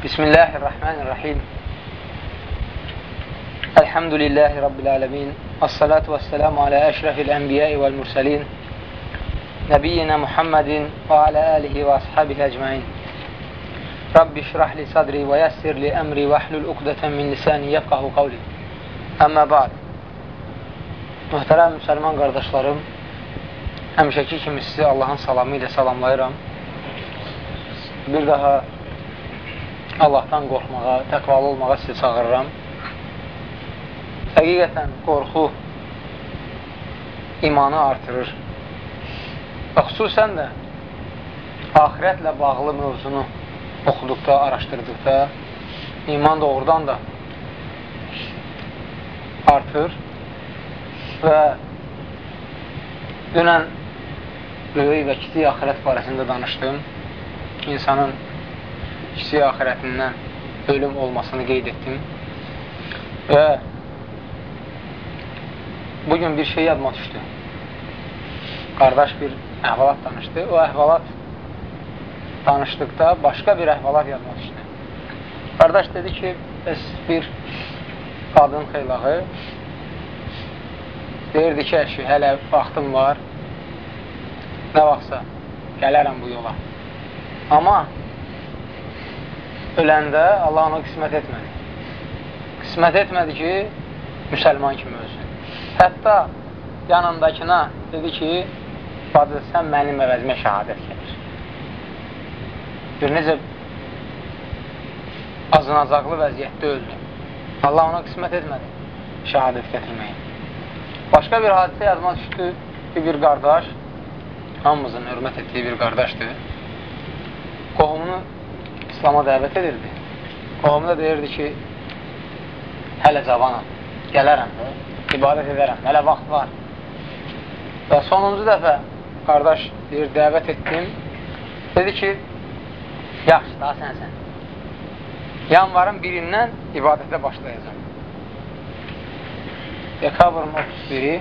Bismillahirrahmanirrahim. Elhamdülillahi Rabbil alemin. As-salatu vəssalamu alə əşrəfil ənbiyəi vəl-mürsəlin. Nəbiyyina Muhammedin və alə alihi və ashabihi əcməin. Rabbi şrahli sadri və yəssirli əmri və əhlül uqdətən min lisani yəfqahu qavli. Əmmə ba'd. Möhtərəm müsəlman qardaşlarım, həmişəki kimi sizi Allahın salamı ilə salamlayıram. Bir daha Allahdan qorxmağa, təqvalı olmağa sizi çağırıram. Həqiqətən qorxu imanı artırır. Və xüsusən də ahirətlə bağlı mövzunu oxuduqda, araşdırdıqda iman doğrudan da artır və dünən böyük və kiçik axirət barəsində danışdım. İnsanın kiçik axirətindən ölüm olmasını qeyd etdim. Və bugün bir şey yadıma düşdü. Qardaş bir əhvalat danışdı. O əhvalat danışdıqda başqa bir əhvalat yadıma düşdü. Qardaş dedi ki, bəs bir qadın xeylağı deyirdi ki, əşi, hələ vaxtım var, nə vaxtsa gələrəm bu yola. Amma öləndə Allah ona qismət etmədi. Qismət etmədi ki, müsəlman kimi ölsün. Hətta yanındakına dedi ki, bacı, sən mənim əvəzimə şəhadət gəlir. Bir necə azınacaqlı vəziyyətdə öldü. Allah ona qismət etmədi şəhadət gətirməyi. Başqa bir hadisə yazma düşdü ki, bir qardaş, hamımızın hörmət etdiyi bir qardaşdır, qohumunu İslama dəvət edirdi. Qohumu da deyirdi ki, hələ cavanam, gələrəm də, ibadət edərəm, hələ vaxt var. Və sonuncu dəfə qardaş deyir, dəvət etdim, dedi ki, yaxşı, daha sənsən. Yanvarın birindən ibadətə başlayacaq. Dekabrın 31-i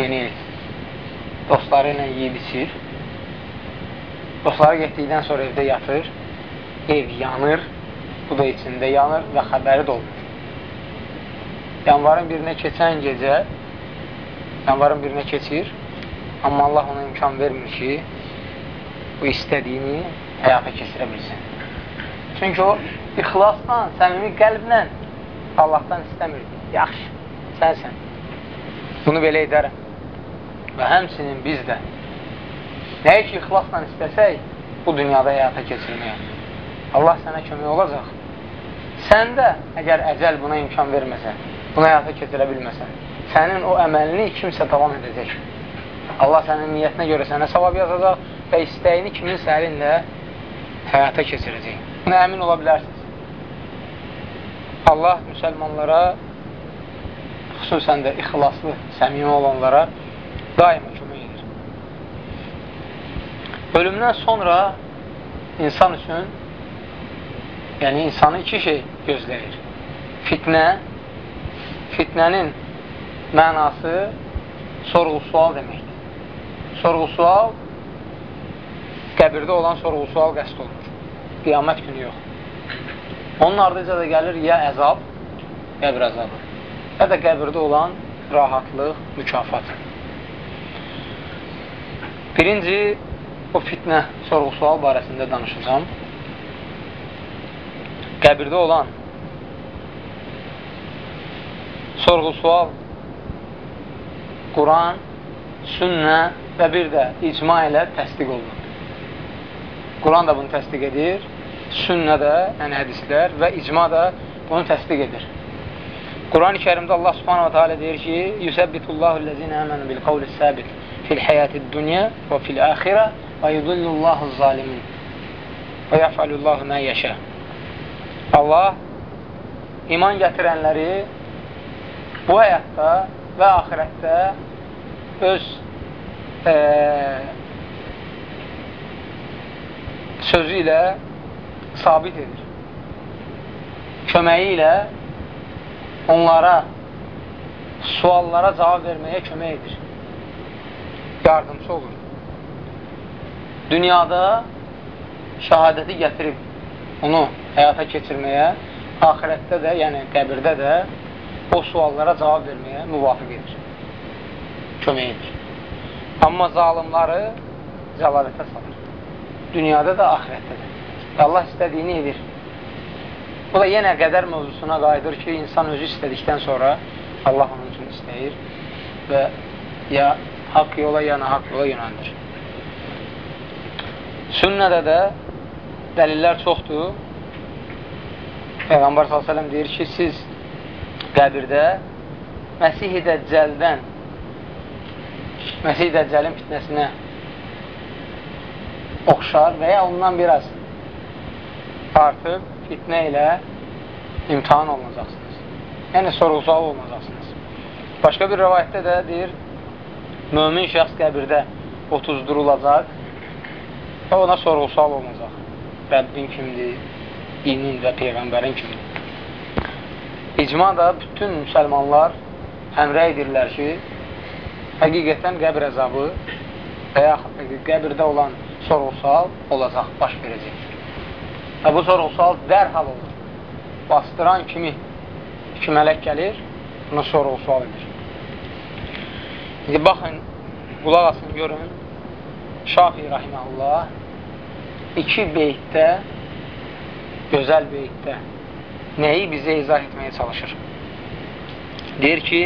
yeni il. Dostları ilə yiyib içir. Dostları getdikdən sonra evdə yatır. Ev yanır. Bu da içində yanır və xəbəri də olmur. Yanvarın birinə keçən gecə yanvarın birinə keçir. Amma Allah ona imkan vermir ki, bu istədiyini həyata keçirə bilsin. Çünki o, ixlasla, səmimi qəlblə Allahdan istəmir. Yaxşı, sənsən. Bunu belə edərəm. Və həmsinin biz də nəyə ki, ixlasla istəsək, bu dünyada həyata keçirməyə. Allah sənə kömək olacaq. Sən də, əgər əcəl buna imkan verməsə, buna həyata keçirə bilməsə, sənin o əməlini kimsə davam edəcək. Allah sənin niyyətinə görə sənə savab yazacaq və istəyini kiminsə əlinlə həyata keçirəcək. Buna əmin ola bilərsiniz. Allah müsəlmanlara, xüsusən də ixlaslı, səmimi olanlara daima kömək edir. Ölümdən sonra insan üçün yəni insanı iki şey gözləyir. Fitnə, fitnənin mənası sorğu-sual deməkdir. Sorğu-sual qəbirdə olan sorğu-sual qəst olunur. Qiyamət günü yox. Onun ardıca da gəlir ya əzab, qəbir əzabı, ya da qəbirdə olan rahatlıq, mükafat. Birinci, o fitnə sorğu-sual barəsində danışacağım. Qəbirdə olan sorğu-sual Quran, sünnə və bir də icma ilə təsdiq olunur. Quran da bunu təsdiq edir, sünnə də, yəni hədislər və icma da bunu təsdiq edir. Quran-ı kərimdə Allah subhanahu wa ta'ala deyir ki, Yüsəbbitullahu ləzinə əmənu bil qavli səbit fil həyatid dünya və fil əxirə və yudillullahu zalimin və yəfəlullahu mə yəşə. Allah iman gətirənləri bu həyatda və axirətdə öz e, sözü ilə sabit edir. Köməyi ilə onlara suallara cavab verməyə kömək edir. Yardımcı olur. Dünyada şəhadəti gətirib onu həyata keçirməyə, ahirətdə də, yəni qəbirdə də o suallara cavab verməyə müvafiq edir. Kömək edir. Amma zalimları cəlalətə salır. Dünyada da, ahirətdə də. Allah istədiyini edir. Bu da yenə qədər mövzusuna qayıdır ki, insan özü istədikdən sonra Allah onun üçün istəyir və ya haqq yola, ya haqq yola yönəndir. Sünnədə də dəlillər çoxdur. Peyğəmbər s.ə.v deyir ki, siz qəbirdə Məsih-i Dəccəldən Məsih-i Dəccəlin fitnəsinə oxşar və ya ondan biraz artıq fitnə ilə imtihan olunacaqsınız. Yəni, sorğu-sual olunacaqsınız. Başqa bir rəvayətdə də deyir, mömin şəxs qəbirdə otuzdurulacaq və ona sorğu-sual olunacaq. Rəbbin kimdir, dinin və Peyğəmbərin kimdir. İcma da bütün müsəlmanlar həmrə edirlər ki, həqiqətən qəbr əzabı və ya qəbirdə olan sorğu-sual olacaq, baş verəcək. Və bu sorğu-sual dərhal olur. Bastıran kimi iki mələk gəlir, ona sorğu-sual edir. İndi baxın, qulaq asın, görün, Şafi Rahiməllah iki beytdə, gözəl beytdə nəyi bizə izah etməyə çalışır? Deyir ki,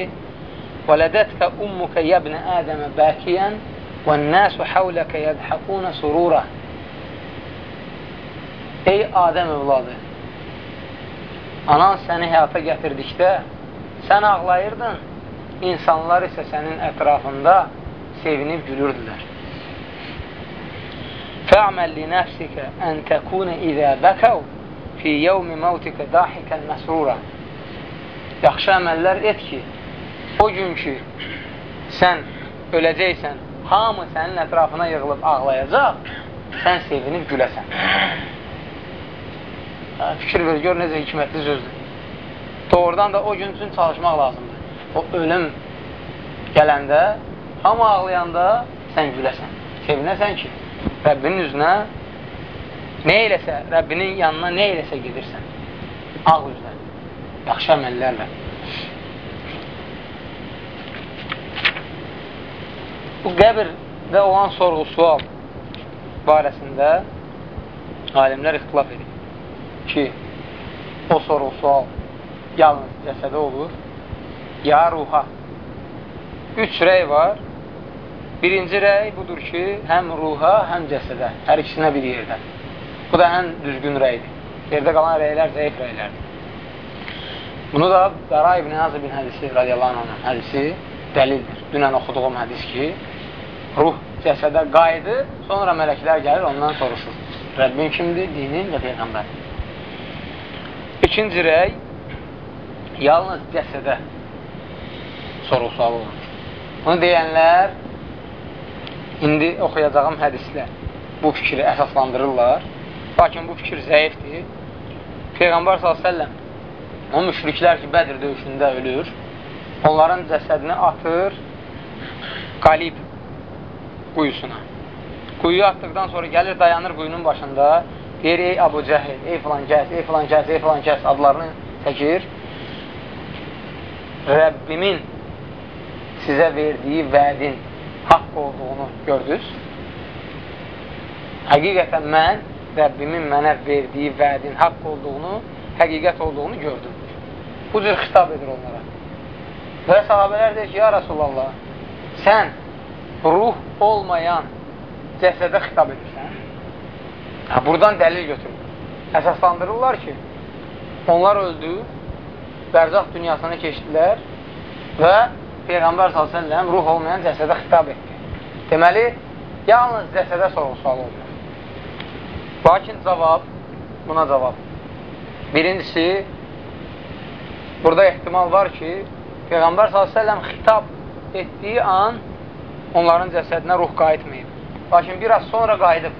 وَلَدَتْكَ أُمُّكَ يَبْنَ آدَمَ بَاكِيًا وَالنَّاسُ حَوْلَكَ يَدْحَقُونَ سُرُورًا Ey Adəm övladı, anan səni həyata gətirdikdə sən ağlayırdın, insanlar isə sənin ətrafında sevinib gülürdülər. Fə'məl li nəfsikə ən təkunə izə bəkəv fi yevmi məvtikə dahikən məsrura. Yaxşı əməllər et ki, o gün ki, sən öləcəksən, hamı sənin ətrafına yığılıb ağlayacaq, sən sevinib güləsən. Fikir ver, gör necə hikmətli sözdür. Doğrudan da o gün üçün çalışmaq lazımdır. O ölüm gələndə, hamı ağlayanda sən güləsən, sevinəsən ki, Rəbbinin üzünə nə eləsə, Rəbbinin yanına nə eləsə gedirsən, ağ üzlə, yaxşı əməllərlə. Bu qəbirdə olan sorğu-sual barəsində alimlər ixtilaf edir ki, o sorğu-sual yalnız cəsədə olur, ya ruha. Üç rəy var. Birinci rəy budur ki, həm ruha, həm cəsədə, hər ikisinə bir yerdə. Bu da ən düzgün rəydir. Yerdə qalan rəylər zəif rəylərdir. Bunu da Qara ibn Azib bin hədisi, radiyallahu anh, hədisi dəlildir. Dünən oxuduğum hədis ki, ruh cəsədə qayıdır, sonra mələklər gəlir, ondan soruşur. Rəbbin kimdir? Dinin və Peyğəmbər. İkinci rəy yalnız cəsədə soru-sual olunur. Bunu deyənlər indi oxuyacağım hədislə bu fikri əsaslandırırlar. Lakin bu fikir zəifdir. Peyğəmbər s.ə.v o müşriklər ki, Bədir döyüşündə ölür, onların cəsədini atır qalib quyusuna. Quyuya atdıqdan sonra gəlir, dayanır quyunun başında deyir, ey Abu Cəhil, ey filan kəs, ey filan kəs, ey filan kəs adlarını çəkir. Rəbbimin sizə verdiyi vədin haqq olduğunu gördünüz. Həqiqətən mən Rəbbimin mənə verdiyi vədin haqq olduğunu, həqiqət olduğunu gördüm. Bu cür xitab edir onlara. Və sahabələr deyir ki, ya Rasulallah, sən ruh olmayan cəsədə xitab edirsən. Hə, buradan dəlil götürür. Əsaslandırırlar ki, onlar öldü, bərzaq dünyasına keçdilər və Peyğəmbər s.ə.v ruh olmayan cəsədə xitab etdi. Deməli, yalnız cəsədə sorğu-sual olmuyor. Lakin cavab, buna cavab. Birincisi, burada ehtimal var ki, Peyğəmbər s.ə.v xitab etdiyi an onların cəsədinə ruh qayıtmayıb. Lakin biraz sonra qayıdıb.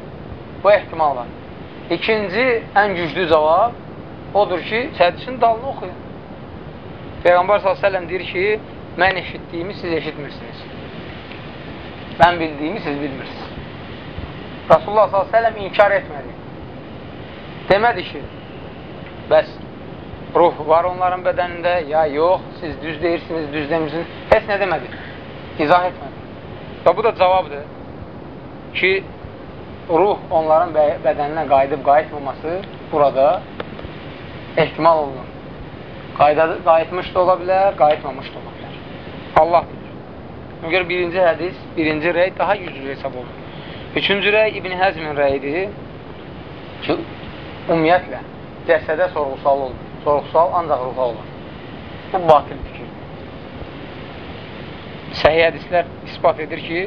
Bu ehtimal var. İkinci, ən güclü cavab odur ki, hədisinin dalını oxuyun. Peyğəmbər s.ə.v deyir ki, mən eşitdiyimi siz eşitmirsiniz. Mən bildiyimi siz bilmirsiniz. Rasulullah s.ə.v inkar etmədi. Demədi ki, bəs ruh var onların bədənində, ya yox, siz düz deyirsiniz, düz demirsiniz. Heç nə demədi, izah etmədi. Və bu da cavabdır ki, ruh onların bədəninə qayıdıb qayıtmaması burada ehtimal olunur. Qayıtmış da ola bilər, qayıtmamış da ola bilər. Allah bilir. Ona görə birinci hədis, birinci rəy daha güclü hesab olunur. Üçüncü rəy İbn Həzmin rəyidir ki, ümumiyyətlə, cəsədə sorğusal olur. Sorğusal ancaq ruha olur. Bu batil fikir. Səhiyyə hədislər ispat edir ki,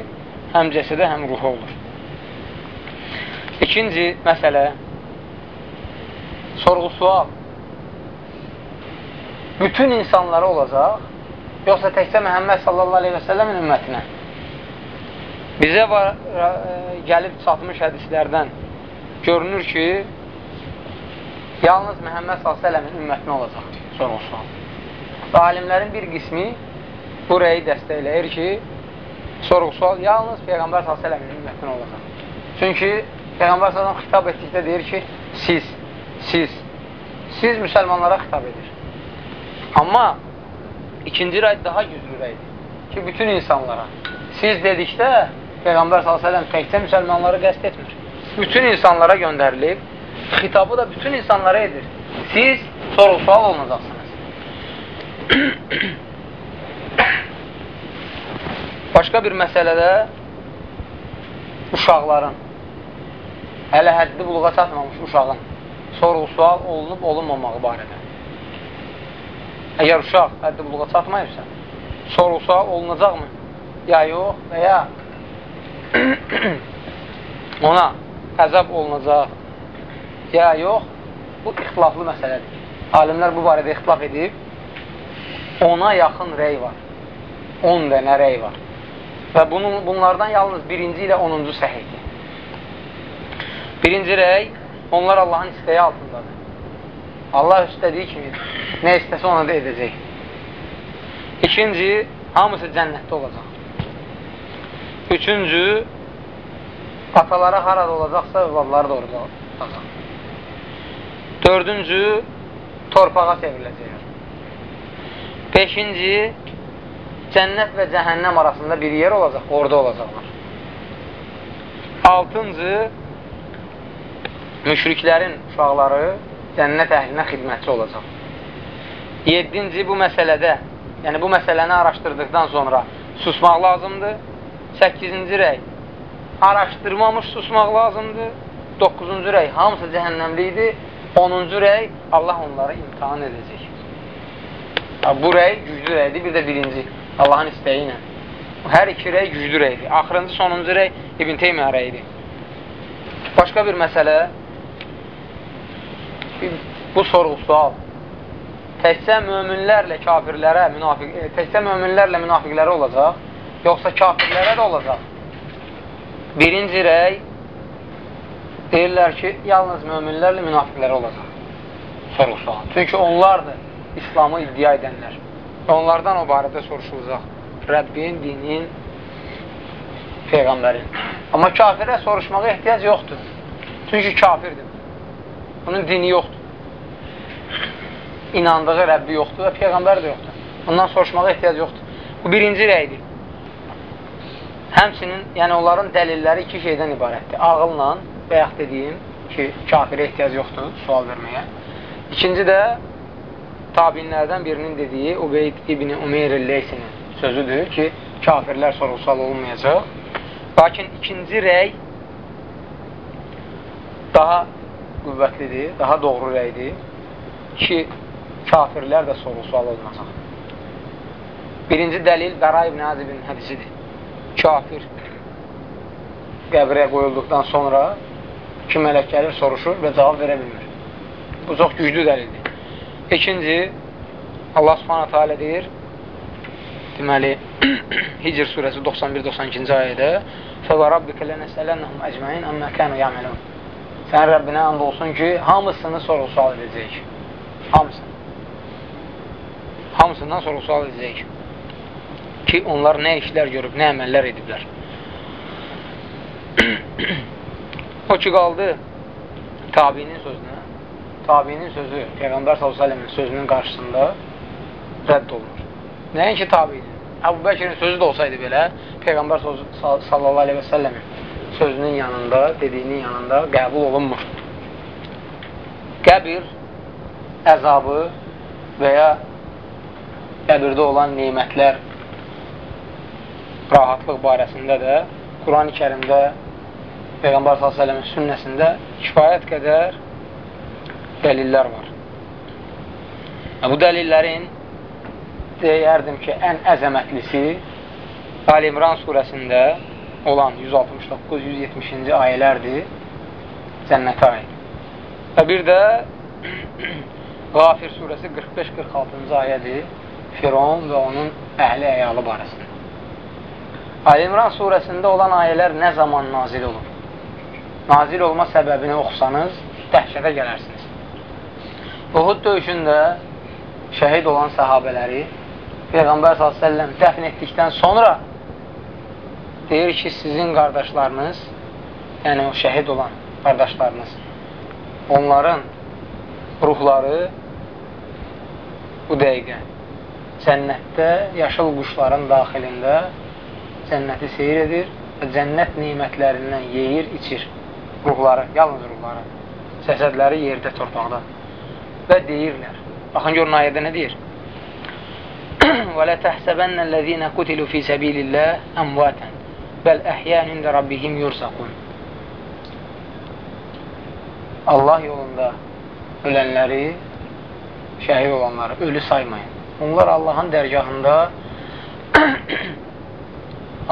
həm cəsədə, həm ruha olur. İkinci məsələ, sorğu-sual bütün insanlara olacaq, yoxsa təkcə Məhəmməd sallallahu aleyhi və səlləmin ümmətinə? Bizə var, ə, gəlib çatmış hədislərdən görünür ki, yalnız Məhəmməd s.ə.v-in ümmətinə olacaq sorğu-sual. Və alimlərin bir qismi bu rəyi dəstəkləyir ki, sorğu-sual yalnız Peyğəmbər s.ə.v-in ümmətinə olacaq. Çünki Peyğəmbər s.ə.v xitab etdikdə deyir ki, siz, siz, siz müsəlmanlara xitab edir. Amma ikinci rəy daha güclü rəydir ki, bütün insanlara. Siz dedikdə Peyğəmbər s.ə.v təkcə müsəlmanları qəst etmir. Bütün insanlara göndərilib, xitabı da bütün insanlara edir. Siz soru-sual olunacaqsınız. Başqa bir məsələdə uşaqların, hələ həddi buluğa çatmamış uşağın soru-sual olunub olunmamağı barədə. Əgər uşaq həddi buluğa çatmayırsa, soru-sual olunacaqmı? Ya yox və ya ona əzab olunacaq ya yox, bu ixtilaflı məsələdir. Alimlər bu barədə ixtilaf edib, ona yaxın rəy var. 10 dənə rəy var. Və bunun, bunlardan yalnız birinci ilə 10-cu səhiydir. Birinci rəy, onlar Allahın istəyi altındadır. Allah istədiyi kimi nə istəsə ona da edəcək. İkinci, hamısı cənnətdə olacaq. Üçüncü, atalara harada olacaqsa, övladları da orada olacaq. Dördüncü, torpağa çevriləcək. Beşinci, cənnət və cəhənnəm arasında bir yer olacaq, orada olacaqlar. Altıncı, müşriklərin uşaqları cənnət əhlinə xidmətçi olacaq. Yedinci, bu məsələdə, yəni bu məsələni araşdırdıqdan sonra susmaq lazımdır. Səkizinci rəy, araşdırmamış susmaq lazımdır. 9-cu rəy hamısı cəhənnəmli idi. 10-cu rəy Allah onları imtihan edəcək. Bu rəy güclü rəydir, bir də birinci Allahın istəyi ilə. Hər iki rəy güclü rəydir. Axırıncı, sonuncu rəy İbn Teymiyyə rəyidir. Başqa bir məsələ bu sorğu-sual təkcə möminlərlə kafirlərə, münafiq, e, təkcə möminlərlə münafiqlərə olacaq, yoxsa kafirlərə də olacaq? Birinci rəy deyirlər ki, yalnız möminlərlə münafiqlərə olacaq. Sorğu-sual. Çünki onlardır İslamı iddia edənlər. Onlardan o barədə soruşulacaq. Rəbbin, dinin, Peyğəmbərin. Amma kafirə soruşmağa ehtiyac yoxdur. Çünki kafirdir. Bunun dini yoxdur inandığı Rəbbi yoxdur və Peyğəmbər də yoxdur. Ondan soruşmağa ehtiyac yoxdur. Bu birinci rəydir. Həmsinin, yəni onların dəlilləri iki şeydən ibarətdir. Ağılla və yaxud dediyim ki, kafirə ehtiyac yoxdur sual verməyə. İkinci də tabinlərdən birinin dediyi Ubeyd ibn Umeyr Leysinin sözüdür ki, kafirlər sorğusal olmayacaq. Lakin ikinci rəy daha qüvvətlidir, daha doğru rəydir ki, kafirlər də soru-sual olmasaq. Birinci dəlil Bəra ibn Azibin hədisidir. Kafir qəbrə qoyulduqdan sonra iki mələk gəlir, soruşur və cavab verə bilmir. Bu çox güclü dəlildir. İkinci, Allah subhanətə alə deyir, deməli, Hicr surəsi 91-92-ci ayədə فَوَرَبِّكَ لَنَسْأَلَنَّهُمْ أَجْمَعِينَ أَمَّا كَانُوا يَعْمَلُونَ Sən Rəbbinə and olsun ki, hamısını soru-sual edəcək. Hamısını hamısından sonra sual edəcək ki, onlar nə işlər görüb, nə əməllər ediblər. o ki, qaldı tabinin sözünə. tabinin sözü Peyğəmbər s.ə.v-in sözünün qarşısında rədd olunur. Nəinki tabinin. Əbu Bəkirin sözü də olsaydı belə, Peyğəmbər sallallahu aleyhi və səlləmin sözünün yanında, dediyinin yanında qəbul olunmur. Qəbir əzabı və ya qəbirdə olan neymətlər rahatlıq barəsində də Quran-ı kərimdə Peyğəmbər s.ə.v-in sünnəsində kifayət qədər dəlillər var. Bu dəlillərin deyərdim ki, ən əzəmətlisi Ali İmran surəsində olan 169-170-ci ayələrdir cənnətə aid. Və bir də Qafir surəsi 45-46-cı ayədir Firon və onun əhli əyalı barəsində. Ali İmran surəsində olan ayələr nə zaman nazil olur? Nazil olma səbəbini oxusanız, dəhşətə gələrsiniz. Uhud döyüşündə şəhid olan səhabələri Peyğəmbər s.ə.v dəfn etdikdən sonra deyir ki, sizin qardaşlarınız, yəni o şəhid olan qardaşlarınız, onların ruhları bu dəqiqə cənnətdə yaşıl quşların daxilində cənnəti seyir edir və cənnət nimətlərindən yeyir, içir ruhları, yalnız ruhları, cəsədləri yerdə, torpaqda və deyirlər. Baxın, görün ayədə nə deyir? وَلَا تَحْسَبَنَّ الَّذ۪ينَ قُتِلُوا ف۪ي سَب۪يلِ اللّٰهِ اَمْوَاتًا Bəl əhyən ində Rabbihim yursaqun. Allah yolunda ölənləri, şəhid olanları ölü saymayın. Onlar Allahın dərgahında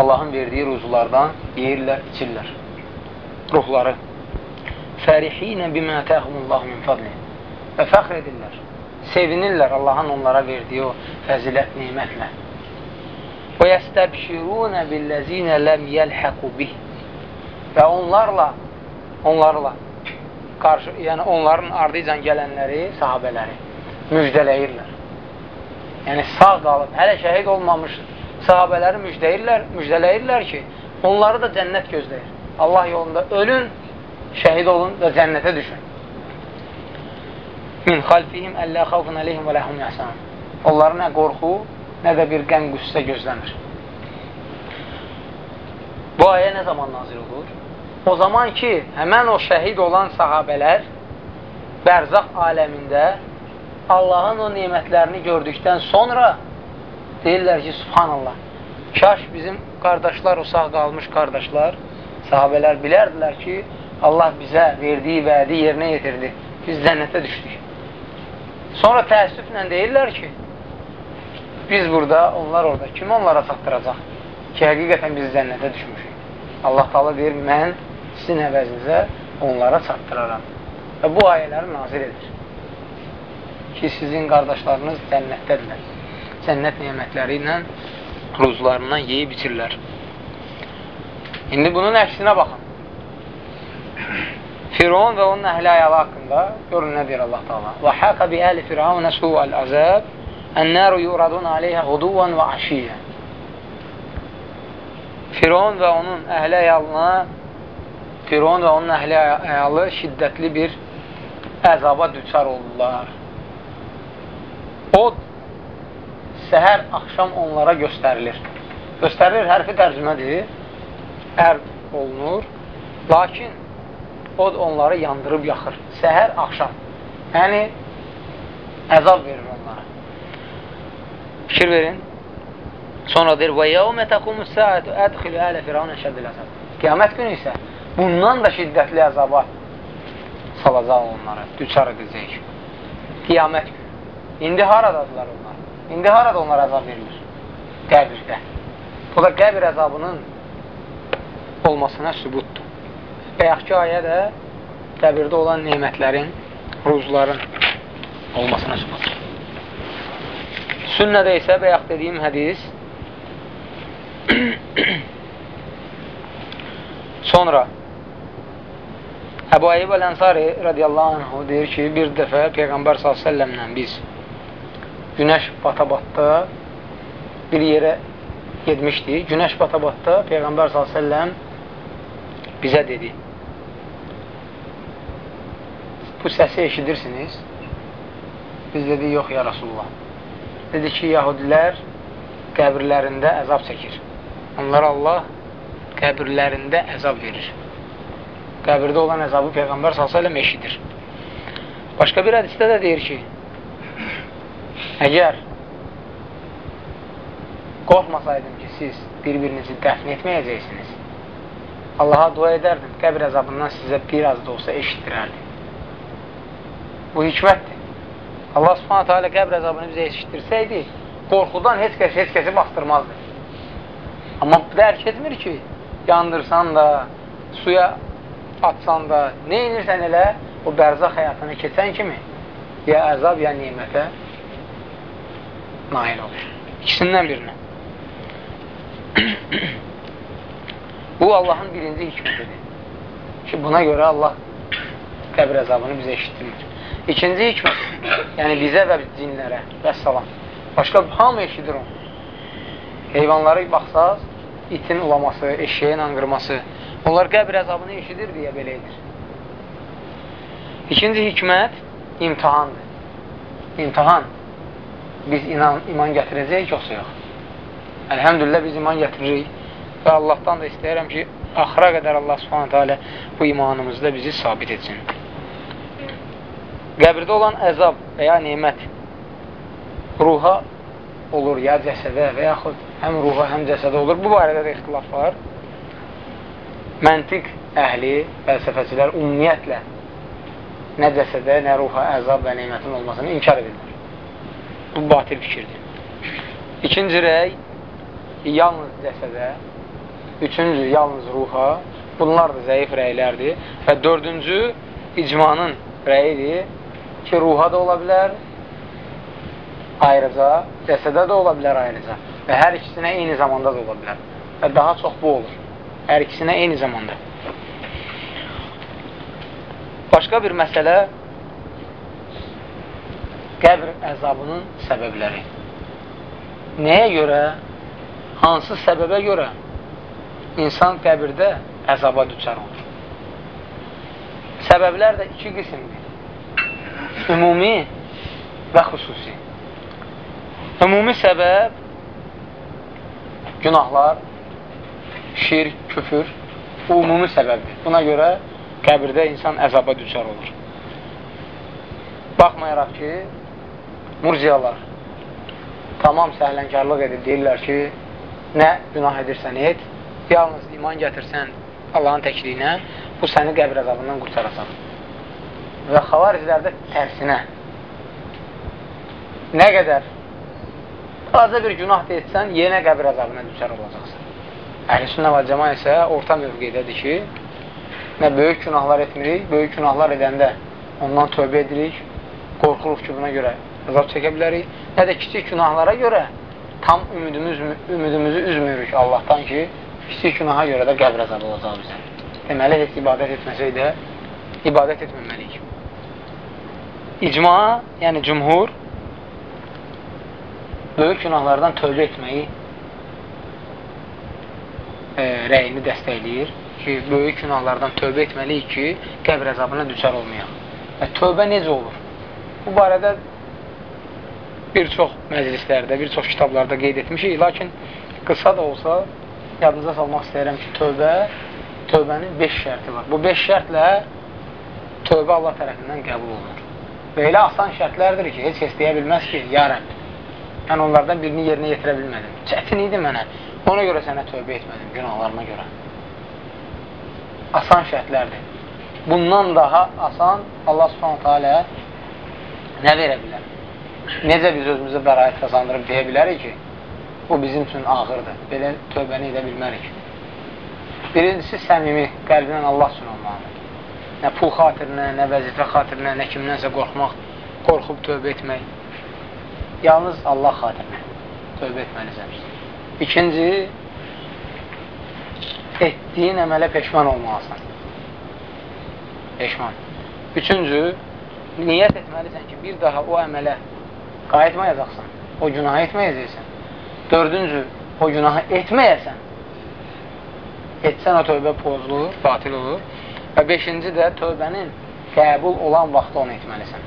Allahın verdiyi ruzulardan yeyirlər, içirlər. Ruhları. Fərihinə bimə təxumullahu min fadli. Və fəxr edirlər. Sevinirlər Allahın onlara verdiyi o fəzilət nimətlə. Və yəstəbşirunə billəzinə ləm yəlhəqu bih və onlarla onlarla qarşı, yəni onların ardıcan gələnləri, sahabələri müjdələyirlər. Yəni sağ qalıb, hələ şəhid olmamış sahabələri müjdəyirlər, müjdələyirlər ki, onları da cənnət gözləyir. Allah yolunda ölün, şəhid olun və cənnətə düşün min xalfihim əllə xavfun əleyhim və ləhum yəhsən. Onlara nə qorxu, nə də bir qəm qüssə gözləmir. Bu ayə nə zaman nazil olur? O zaman ki, həmən o şəhid olan sahabələr bərzaq aləmində Allahın o nemətlərini gördükdən sonra deyirlər ki, subhanallah, kaş bizim qardaşlar, o sağ qalmış qardaşlar, sahabələr bilərdilər ki, Allah bizə verdiyi vədi yerinə yetirdi. Biz cənnətə düşdük. Sonra təəssüflə deyirlər ki, biz burada, onlar orada. Kim onlara çatdıracaq? Ki, həqiqətən biz cənnətə düşmüşük. Allah taala deyir, mən sizin əvəzinizə onlara çatdıraram. Və bu ayələri nazir edir. Ki, sizin qardaşlarınız cənnətdədirlər. Cənnət nemətləri ilə ruzlarından yeyib içirlər. İndi bunun əksinə baxın. Firon və onun əhli ayalı haqqında görün nə deyir Allah Taala. Və haqqa bi ali firavun ən-naru yuradun alayha ghuduwan və aşiyya. Firon və onun əhli ayalına Firon və onun əhli ayalı şiddətli bir əzaba düçar oldular. Od səhər, axşam onlara göstərilir. Göstərilir hərfi tərcümədir, ərb olunur. Lakin od onları yandırıb yaxır. Səhər, axşam. Yəni, əzab verir. Fikir verin. Sonra deyir, və yəvmə təqumu səətü ədxilu ələ firavun əşəddil əzab. Qiyamət günü isə bundan da şiddətli əzaba salacaq onları, düçar edəcək. Qiyamət günü. İndi haradadırlar onlar? İndi harada onlara əzab verilir? Qəbirdə. Bu da qəbir əzabının olmasına sübutdur. Bayaqki ayə də qəbirdə olan neymətlərin, ruzların olmasına sübutdur. Sünnədə isə bayaq dediyim hədis sonra Əbu Ayyib Əl-Ənsari radiyallahu anhu deyir ki, bir dəfə Peyğəmbər s.ə.v-lə biz günəş batabatda bir yerə gedmişdik. Günəş batabatda Peyğəmbər s.ə.v bizə dedi, bu bu səsi eşidirsiniz. Biz dedik, yox ya Rasulullah. Dedi ki, yahudilər qəbirlərində əzab çəkir. Onlara Allah qəbirlərində əzab verir. Qəbirdə olan əzabı Peyğəmbər s.ə.v eşidir. Başqa bir hədisdə də deyir ki, əgər qorxmasaydım ki, siz bir-birinizi dəfn etməyəcəksiniz, Allaha dua edərdim, qəbir əzabından sizə bir az da olsa eşitdirərdi. Bu hikmətdir. Allah subhanətə alə qəbr əzabını bizə eşitdirsəydi, qorxudan heç kəs heç kəsi bastırmazdı. Amma dərk etmir ki, yandırsan da, suya atsan da, nə inirsən elə, o bərzaq həyatını keçən kimi ya əzab, ya nimətə nail olur. İkisindən birinə. Bu, Allahın birinci hikmətidir. Ki, buna görə Allah qəbr əzabını bizə eşitdirmir. İkinci hikmət, yəni bizə və cinlərə və salam. Başqa hamı eşidir onu. Heyvanlara baxsaz, itin ulaması, eşeğin anqırması, onlar qəbr əzabını eşidir deyə belə edir. İkinci hikmət imtihandır. İmtihan. Biz inan, iman gətirəcəyik, yoxsa yox. Əlhəmdülillah biz iman gətiririk və Allahdan da istəyirəm ki, axıra qədər Allah subhanətə alə bu imanımızda bizi sabit etsin qəbirdə olan əzab və ya nemət ruha olur, ya cəsədə və yaxud həm ruha, həm cəsədə olur. Bu barədə də ixtilaf var. Məntiq əhli, fəlsəfəçilər ümumiyyətlə nə cəsədə, nə ruha əzab və nemətin olmasını inkar edirlər. Bu batil fikirdir. İkinci rəy yalnız cəsədə, üçüncü yalnız ruha, bunlar da zəif rəylərdir və dördüncü icmanın rəyidir ki, ruha da ola bilər, ayrıca, cəsədə də ola bilər ayrıca və hər ikisinə eyni zamanda da ola bilər və daha çox bu olur. Hər ikisinə eyni zamanda. Başqa bir məsələ qəbr əzabının səbəbləri. Nəyə görə, hansı səbəbə görə insan qəbirdə əzaba düçar olur? Səbəblər də iki qismdir ümumi və xüsusi. Ümumi səbəb günahlar, şirk, küfür bu ümumi səbəbdir. Buna görə qəbirdə insan əzaba düşər olur. Baxmayaraq ki, murciyalar tamam səhlənkarlıq edir, deyirlər ki, nə günah edirsən et, yalnız iman gətirsən Allahın təkliyinə, bu səni qəbir əzabından qurtaracaq və xavariclərdə tərsinə. Nə qədər azə bir günah etsən, yenə qəbir əzabına düşər olacaqsan. Əhl-i və cəma isə orta mövqeydədir ki, nə böyük günahlar etmirik, böyük günahlar edəndə ondan tövbə edirik, qorxuruq ki, buna görə əzab çəkə bilərik, nə də kiçik günahlara görə tam ümidimiz, ümidimizi üzmürük Allahdan ki, kiçik günaha görə də qəbir əzabı olacaq bizə. Deməli, heç ibadət etməsək də ibadət etməməliyik icma, yəni cümhur böyük günahlardan tövbə etməyi e, rəyini dəstəkləyir ki, böyük günahlardan tövbə etməliyik ki, qəbr əzabına düşər olmayaq. Və tövbə necə olur? Bu barədə bir çox məclislərdə, bir çox kitablarda qeyd etmişik, lakin qısa da olsa yadınıza salmaq istəyirəm ki, tövbə, tövbənin 5 şərti var. Bu 5 şərtlə tövbə Allah tərəfindən qəbul olunur. Və elə asan şərtlərdir ki, heç kəs deyə bilməz ki, ya Rəbb, mən onlardan birini yerinə yetirə bilmədim. Çətin idi mənə. Ona görə sənə tövbə etmədim, günahlarıma görə. Asan şərtlərdir. Bundan daha asan Allah subhanətə alə nə verə bilər? Necə biz özümüzə bəraət qazandırıb deyə bilərik ki, bu bizim üçün ağırdır. Belə tövbəni edə bilmərik. Birincisi, səmimi, qəlbindən Allah üçün olmalıdır nə pul xatirinə, nə vəzifə xatirinə, nə kimdənsə qorxmaq, qorxub tövbə etmək. Yalnız Allah xatirinə tövbə etməlisən. İkinci, etdiyin əmələ peşman olmalısan. Peşman. Üçüncü, niyyət etməlisən ki, bir daha o əmələ qayıtmayacaqsan, o günahı etməyəcəksən. Dördüncü, o günahı etməyəsən. Etsən o tövbə pozulur, batil olur. Və beşinci də tövbənin qəbul olan vaxtda onu etməlisən.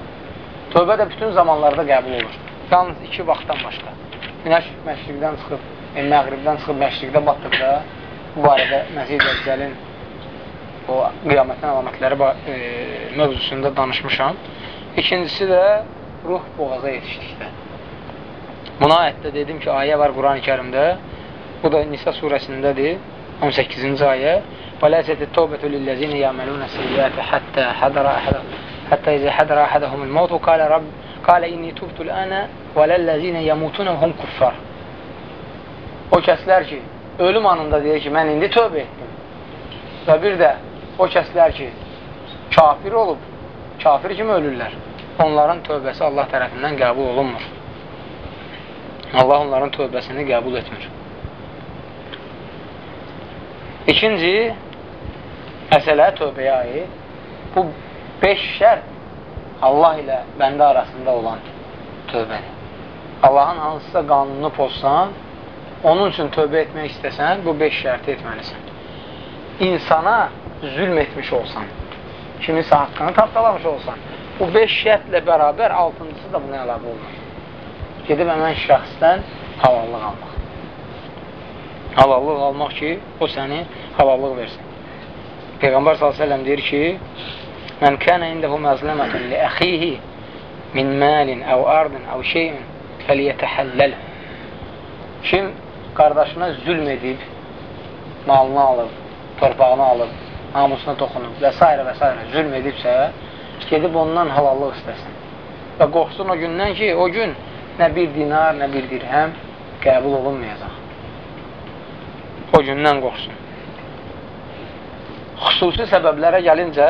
Tövbə də bütün zamanlarda qəbul olur. Yalnız iki vaxtdan başqa. Günəş məşriqdən çıxıb, e, məğribdən çıxıb məşriqdə batdıqda bu barədə Məsih Dəccəlin o qiyamətin əlamətləri e, mövzusunda danışmışam. İkincisi də ruh boğaza yetişdikdə. Buna ayətdə dedim ki, ayə var Quran-ı kərimdə. Bu da Nisa surəsindədir. 18-ci ayə. وَلَيْسَتِ التَّوْبَةُ لِلَّذِينَ يَعْمَلُونَ السَّيِّئَاتِ حَتَّى حَضَرَ أَحَدَهُمْ حَتَّى إِذَا حَضَرَ أَحَدَهُمُ الْمَوْتُ قَالَ رَبِّ قَالَ إِنِّي تُبْتُ الْآنَ وَلَا الَّذِينَ يَمُوتُونَ وَهُمْ كُفَّارٌ O kəslər ki, ölüm anında deyir ki, mən indi tövbə etdim. Və bir də o kəslər ki, kafir olub, kafir kimi ölürlər. Onların tövbəsi Allah tərəfindən qəbul olunmur. Allah onların tövbəsini qəbul etmir. İkinci məsələ tövbəyə aid. Bu beş şərt Allah ilə bəndə arasında olan tövbədir. Allahın hansısa qanununu pozsan, onun üçün tövbə etmək istəsən, bu beş şərti etməlisən. İnsana zülm etmiş olsan, kimisə haqqını tapdalamış olsan, bu beş şərtlə bərabər altıncısı da buna əlavə olunur. Gedib həmən şəxsdən halallıq almaq. Halallıq almaq ki, o səni halallıq versin. Peyğəmbər s.ə.v deyir ki, Mən kənə indəhu məzləmətun li əxihi min məlin əv ardın əv şeyin fəliyətəhəlləl. Kim qardaşına zülm edib, malını alıb, torpağını alıb, namusuna toxunub və s. və s. zülm edibsə, gedib ondan halallıq istəsin. Və qorxsun o gündən ki, o gün nə bir dinar, nə bir dirhəm qəbul olunmayacaq. O gündən qorxsun. Xüsusi səbəblərə gəlincə,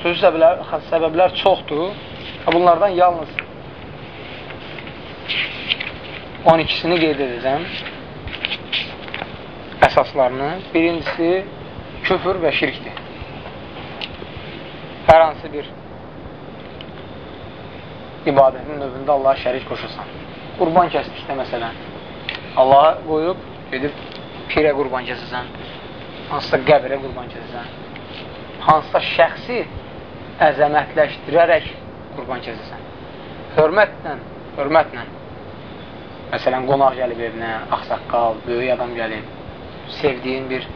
xüsusi səbəblər, səbəblər çoxdur. Bunlardan yalnız 12-sini qeyd edəcəm. Əsaslarını. Birincisi, küfür və şirkdir. Hər hansı bir ibadətin növündə Allaha şərik qoşursan. Qurban kəsdikdə məsələn, Allaha qoyub, gedib pirə qurban kəsəsən, hansısa qəbirə qurban kəsəsən, hansısa şəxsi əzəmətləşdirərək qurban kəsəsən. Hörmətlə, hörmətlə, məsələn, qonaq gəlib evinə, axsaqqal, böyük adam gəlib, sevdiyin bir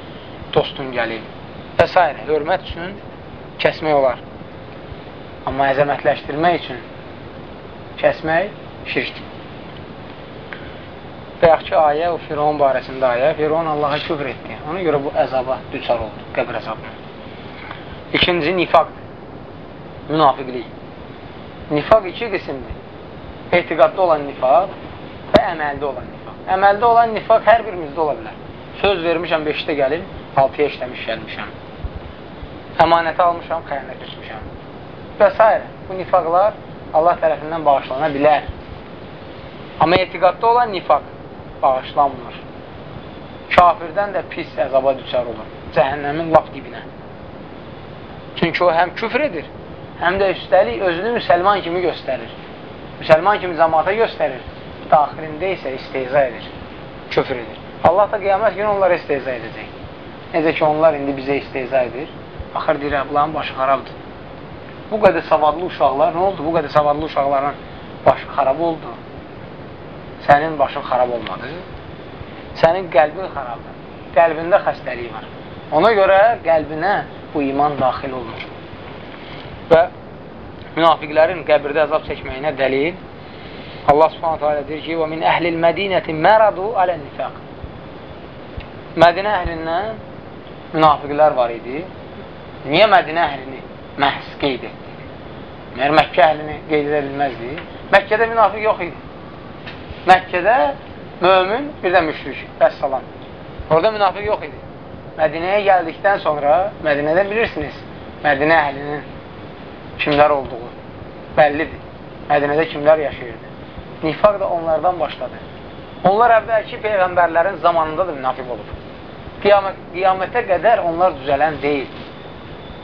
dostun gəlib və s. Hörmət üçün kəsmək olar. Amma əzəmətləşdirmək üçün kəsmək şirkdir. Bayaq ki, ayə o Firon barəsində ayə, Firon Allaha küfr etdi. Ona görə bu əzaba düçar oldu, qəbr əzabına. İkinci, nifaqdır. Münafiqlik. Nifaq iki qismdir. Etiqadda olan nifaq və əməldə olan nifaq. Əməldə olan nifaq hər birimizdə ola bilər. Söz vermişəm 5-də gəlim, 6-ya işləmiş gəlmişəm. Əmanəti almışam, xəyanət etmişəm. Və s. Bu nifaqlar Allah tərəfindən bağışlana bilər. Amma etiqadda olan nifaq bağışlanmır. Kafirdən də pis əzaba düşər olur. Cəhənnəmin laf dibinə. Çünki o həm küfr edir, həm də üstəlik özünü müsəlman kimi göstərir. Müsəlman kimi zamata göstərir. Daxilində isə isteyza edir, küfr edir. Allah da qiyamət günü onlara isteyza edəcək. Necə ki, onlar indi bizə isteyza edir. Axır deyir, bunların başı xarabdır. Bu qədər savadlı uşaqlar, nə oldu? Bu qədər savadlı uşaqların başı xarab oldu sənin başın xarab olmadı, sənin qəlbin xarabdır. Qəlbində xəstəlik var. Ona görə qəlbinə bu iman daxil olunur. Və münafiqlərin qəbirdə əzab çəkməyinə dəlil Allah subhanahu teala deyir ki, "Və min əhlil mədinəti məradu alən nifaq." Mədinə əhlindən münafiqlər var idi. Niyə Mədinə əhlini məhz qeyd etdi? Mər Məkkə əhlini qeyd edilməzdi. Məkkədə münafiq yox idi. Məkkədə mömin, bir də müşrik. Vəssalam. Orada münafiq yox idi. Mədinəyə gəldikdən sonra, Mədinədə bilirsiniz, Mədinə əhlinin kimlər olduğu bəllidir. Mədinədə kimlər yaşayırdı. Nifaq da onlardan başladı. Onlar əvvəlki peyğəmbərlərin zamanında da münafiq olub. Qiyamət, qiyamətə qədər onlar düzələn deyil.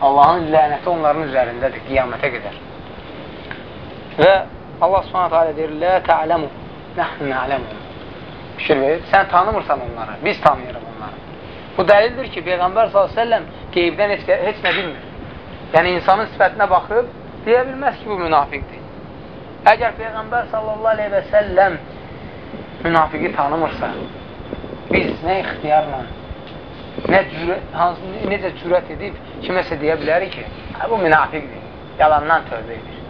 Allahın lənəti onların üzərindədir qiyamətə qədər. Və Allah subhanət hələ deyir, Lə tə'ləmu, nəhnu nə'ləmu. Fikir verir, sən tanımırsan onları, biz tanıyırıq onları. Bu dəlildir ki, Peyğəmbər s.ə.v qeybdən heç, heç nə bilmir. Yəni, insanın sifətinə baxıb, deyə bilməz ki, bu münafiqdir. Əgər Peyğəmbər səlləm münafiqi tanımırsa, biz nə ixtiyarla, nə cürət, hansı, necə cürət edib kiməsə deyə bilərik ki, bu münafiqdir, yalandan tövbə edir,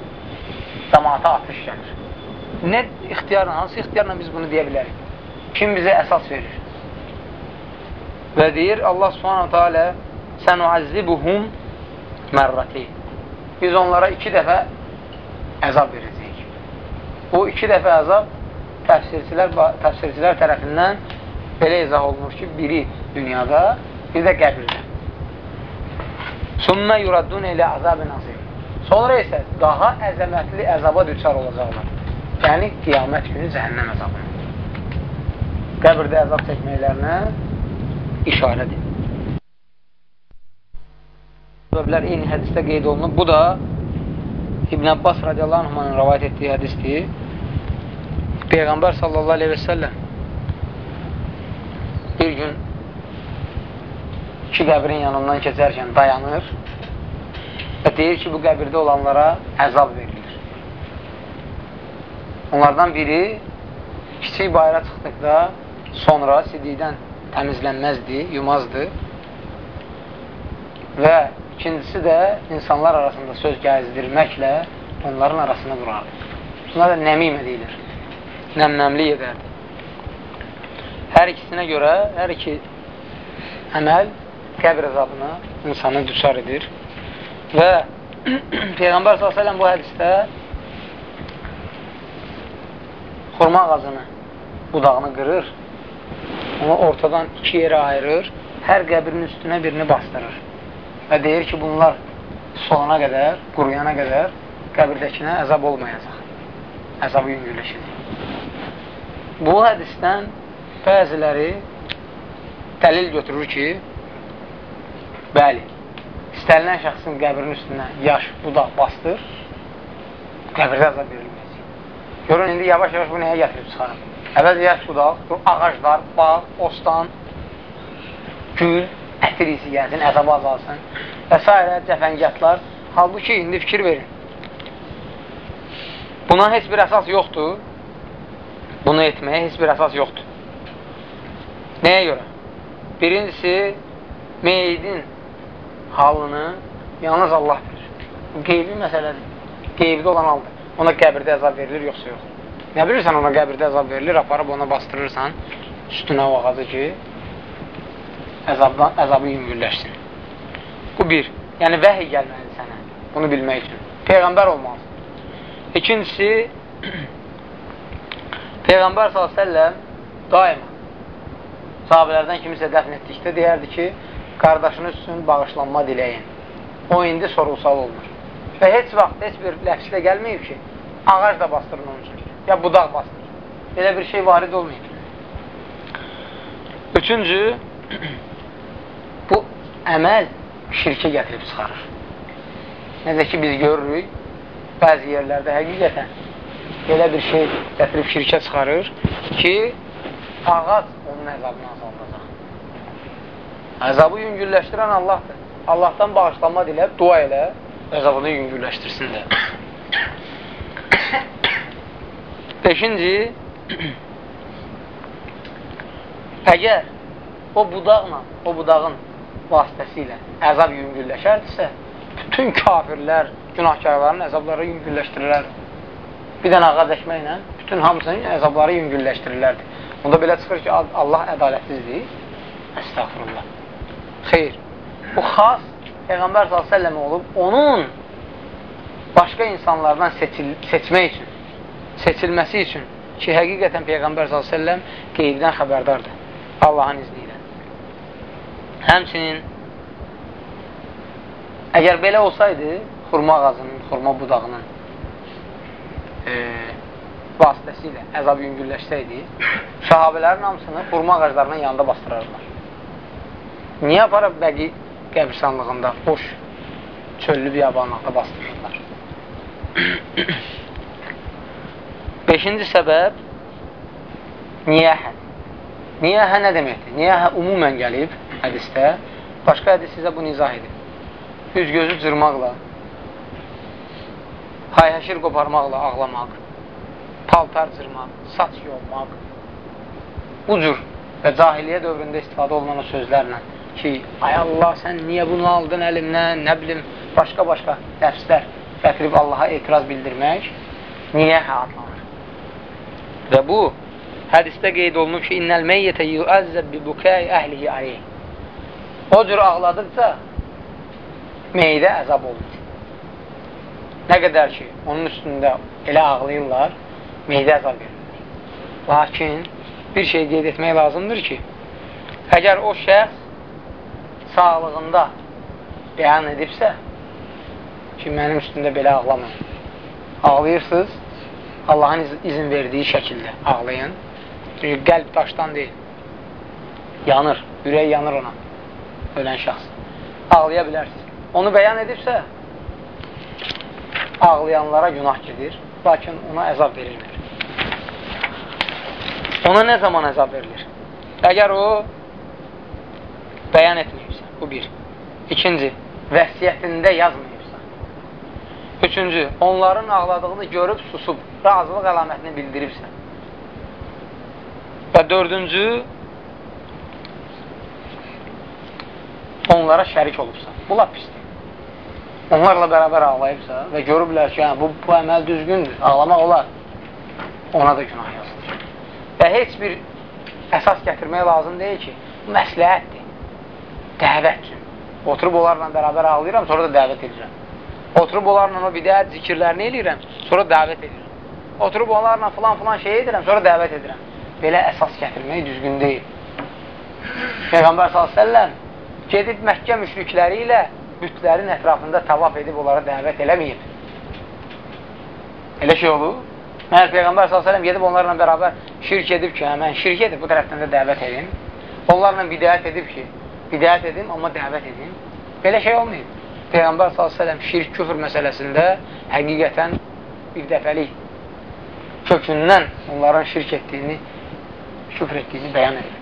cəmaata atış gəlir. Nə ixtiyarla, hansı ixtiyarla biz bunu deyə bilərik? Kim bizə əsas verir? Və deyir Allah subhanahu teala sənuazzibuhum mərrati. Biz onlara iki dəfə əzab verəcəyik. Bu iki dəfə əzab təfsirçilər, təfsirçilər tərəfindən belə izah olunur ki, biri dünyada, bir də qəbirdə. Sümmə yuraddun ilə əzab-ı nazir. Sonra isə daha əzəmətli əzaba düçar olacaqlar. Yəni, qiyamət günü cəhənnəm əzabına. Qəbirdə əzab çəkməklərinə işarədir. Səbəblər eyni hədisdə qeyd olunub. Bu da İbn Abbas radiyallahu anhmanın rəvayət etdiyi hədisdir. Peyğəmbər sallallahu aleyhi və səlləm bir gün iki qəbrin yanından keçərkən dayanır və deyir ki, bu qəbirdə olanlara əzab verilir. Onlardan biri kiçik bayra çıxdıqda sonra sidikdən təmizlənməzdi, yumazdı və İkincisi də insanlar arasında söz gəzdirməklə onların arasını vurardı. Buna da nəmimə deyilir. Nəmnəmlik edərdi. Hər ikisinə görə, hər iki əməl qəbr əzabına insanı düçar edir. Və Peyğəmbər s.ə.v bu hədisdə xurma ağacını, budağını qırır, onu ortadan iki yerə ayırır, hər qəbrin üstünə birini bastırır və deyir ki, bunlar solana qədər, quruyana qədər qəbirdəkinə əzab olmayacaq. Əzabı yüngülləşəcək. Bu hədisdən bəziləri dəlil götürür ki, bəli, istənilən şəxsin qəbrin üstünə yaş, budaq bastır, qəbirdə əzab verilməyəcək. Görün, indi yavaş-yavaş bu nəyə gətirib çıxarım? Əvvəl yaş budaq, ağaclar, bağ, ostan, gül, ətir isi gəlsin, əzabı azalsın və s. cəfəngətlər. Halbuki, indi fikir verin. Buna heç bir əsas yoxdur. Bunu etməyə heç bir əsas yoxdur. Nəyə görə? Birincisi, meydin halını yalnız Allah bilir. Qeybi məsələdir. Qeybdə olan haldır. Ona qəbirdə əzab verilir, yoxsa yox. Nə bilirsən ona qəbirdə əzab verilir, aparıb ona bastırırsan üstünə o ağacı ki, əzabdan, əzabı yüngülləşsin. Bu bir. Yəni, vəhiy gəlməlidir sənə bunu bilmək üçün. Peyğəmbər olmalı. İkincisi, Peyğəmbər s.ə.v daima sahabələrdən kimisə dəfn etdikdə deyərdi ki, qardaşınız üçün bağışlanma diləyin. O indi sorulsal olmur. Və heç vaxt, heç bir ləfsdə gəlməyib ki, ağac da bastırın onun üçün, ya budaq bastır. Belə bir şey varid olmayıb. Üçüncü, əməl şirkə gətirib çıxarır. Necə ki, biz görürük, bəzi yerlərdə həqiqətən belə bir şey gətirib şirkə çıxarır ki, ağac onun əzabını azaldacaq. Əzabı yüngülləşdirən Allahdır. Allahdan bağışlanma diləb, dua elə, əzabını yüngülləşdirsin də. Beşinci, əgər o budaqla, o budağın vasitəsilə əzab yüngülləşərdirsə, bütün kafirlər, günahkarların əzabları yüngülləşdirirlər. Bir dənə ağac əkməklə bütün hamısının əzabları yüngülləşdirirlərdi. Onda belə çıxır ki, Allah ədalətsizdir. Əstəğfurullah. Xeyr. Bu xas Peyğəmbər s.ə.v olub, onun başqa insanlardan seçil seçmək üçün, seçilməsi üçün ki, həqiqətən Peyğəmbər s.ə.v qeybdən xəbərdardır. Allahın izni ilə. Həmçinin əgər belə olsaydı, xurma ağacının, xurma budağının e, vasitəsilə əzab yüngülləşsəydi, sahabələrin hamısını xurma ağaclarının yanında bastırarlar. Niyə aparıb bəqi qəbirsanlığında boş, çöllü biyabanlıqda bastırırlar? Beşinci səbəb niyəhə. Niyəhə nə deməkdir? Niyəhə umumən gəlib hədisdə. Başqa hədis sizə bunu izah edir. üz-gözü cırmaqla, hayhəşir qoparmaqla ağlamaq, paltar cırmaq, saç yolmaq, bu cür və cahiliyyə dövründə istifadə olunan o sözlərlə ki, ay Allah, sən niyə bunu aldın əlimdən, nə bilim, başqa-başqa dərslər gətirib Allaha etiraz bildirmək niyə adlanır? Və bu, hədisdə qeyd olunub ki, innəl meyyətə yuəzzəb bi bukai əhlihi aleyh. O cür ağladıqca meydə əzab olunur. Nə qədər ki, onun üstündə elə ağlayırlar, meydə əzab verilir. Lakin bir şey qeyd etmək lazımdır ki, əgər o şəxs sağlığında bəyan edibsə ki, mənim üstündə belə ağlamayın. Ağlayırsınız, Allahın izin verdiyi şəkildə ağlayın. Çünki qəlb daşdan deyil. Yanır, ürək yanır ona, ölən şəxs. Ağlaya bilərsiniz. Onu bəyan edibsə, ağlayanlara günah gedir, lakin ona əzab verilmir. Ona nə zaman əzab verilir? Əgər o bəyan etməyibsə, bu bir. İkinci, vəsiyyətində yazmayıbsa. Üçüncü, onların ağladığını görüb susub, razılıq əlamətini bildiribsə. Və dördüncü, onlara şərik olubsa. Bu lap pisdir. Onlarla bərabər ağlayıbsa və görüblər ki, hə, bu, bu əməl düzgündür, ağlamaq olar, ona da günah yazılır. Və heç bir əsas gətirmək lazım deyil ki, bu məsləhətdir, dəvət. Oturub onlarla bərabər ağlayıram, sonra da dəvət edirəm. Oturub onlarla o bidət zikirlərini eləyirəm, sonra dəvət edirəm. Oturub onlarla filan-filan şey edirəm, sonra dəvət edirəm. Belə əsas gətirmək düzgün deyil. Peyğəmbər s.ə.v gedib Məkkə müşrikləri ilə bütlərin ətrafında tavaf edib onlara dəvət eləməyib. Elə şey olur. Məhər Peyğəmbər s.ə.v gedib onlarla bərabər şirk edib ki, hə, mən şirk edib bu tərəfdən də dəvət edin. Onlarla bidət edib ki, bidət edim, amma dəvət edim. Belə şey olmayıb. Peyğəmbər s.ə.v şirk, küfür məsələsində həqiqətən bir dəfəlik kökündən onların şirk etdiyini, küfr etdiyini bəyan edir.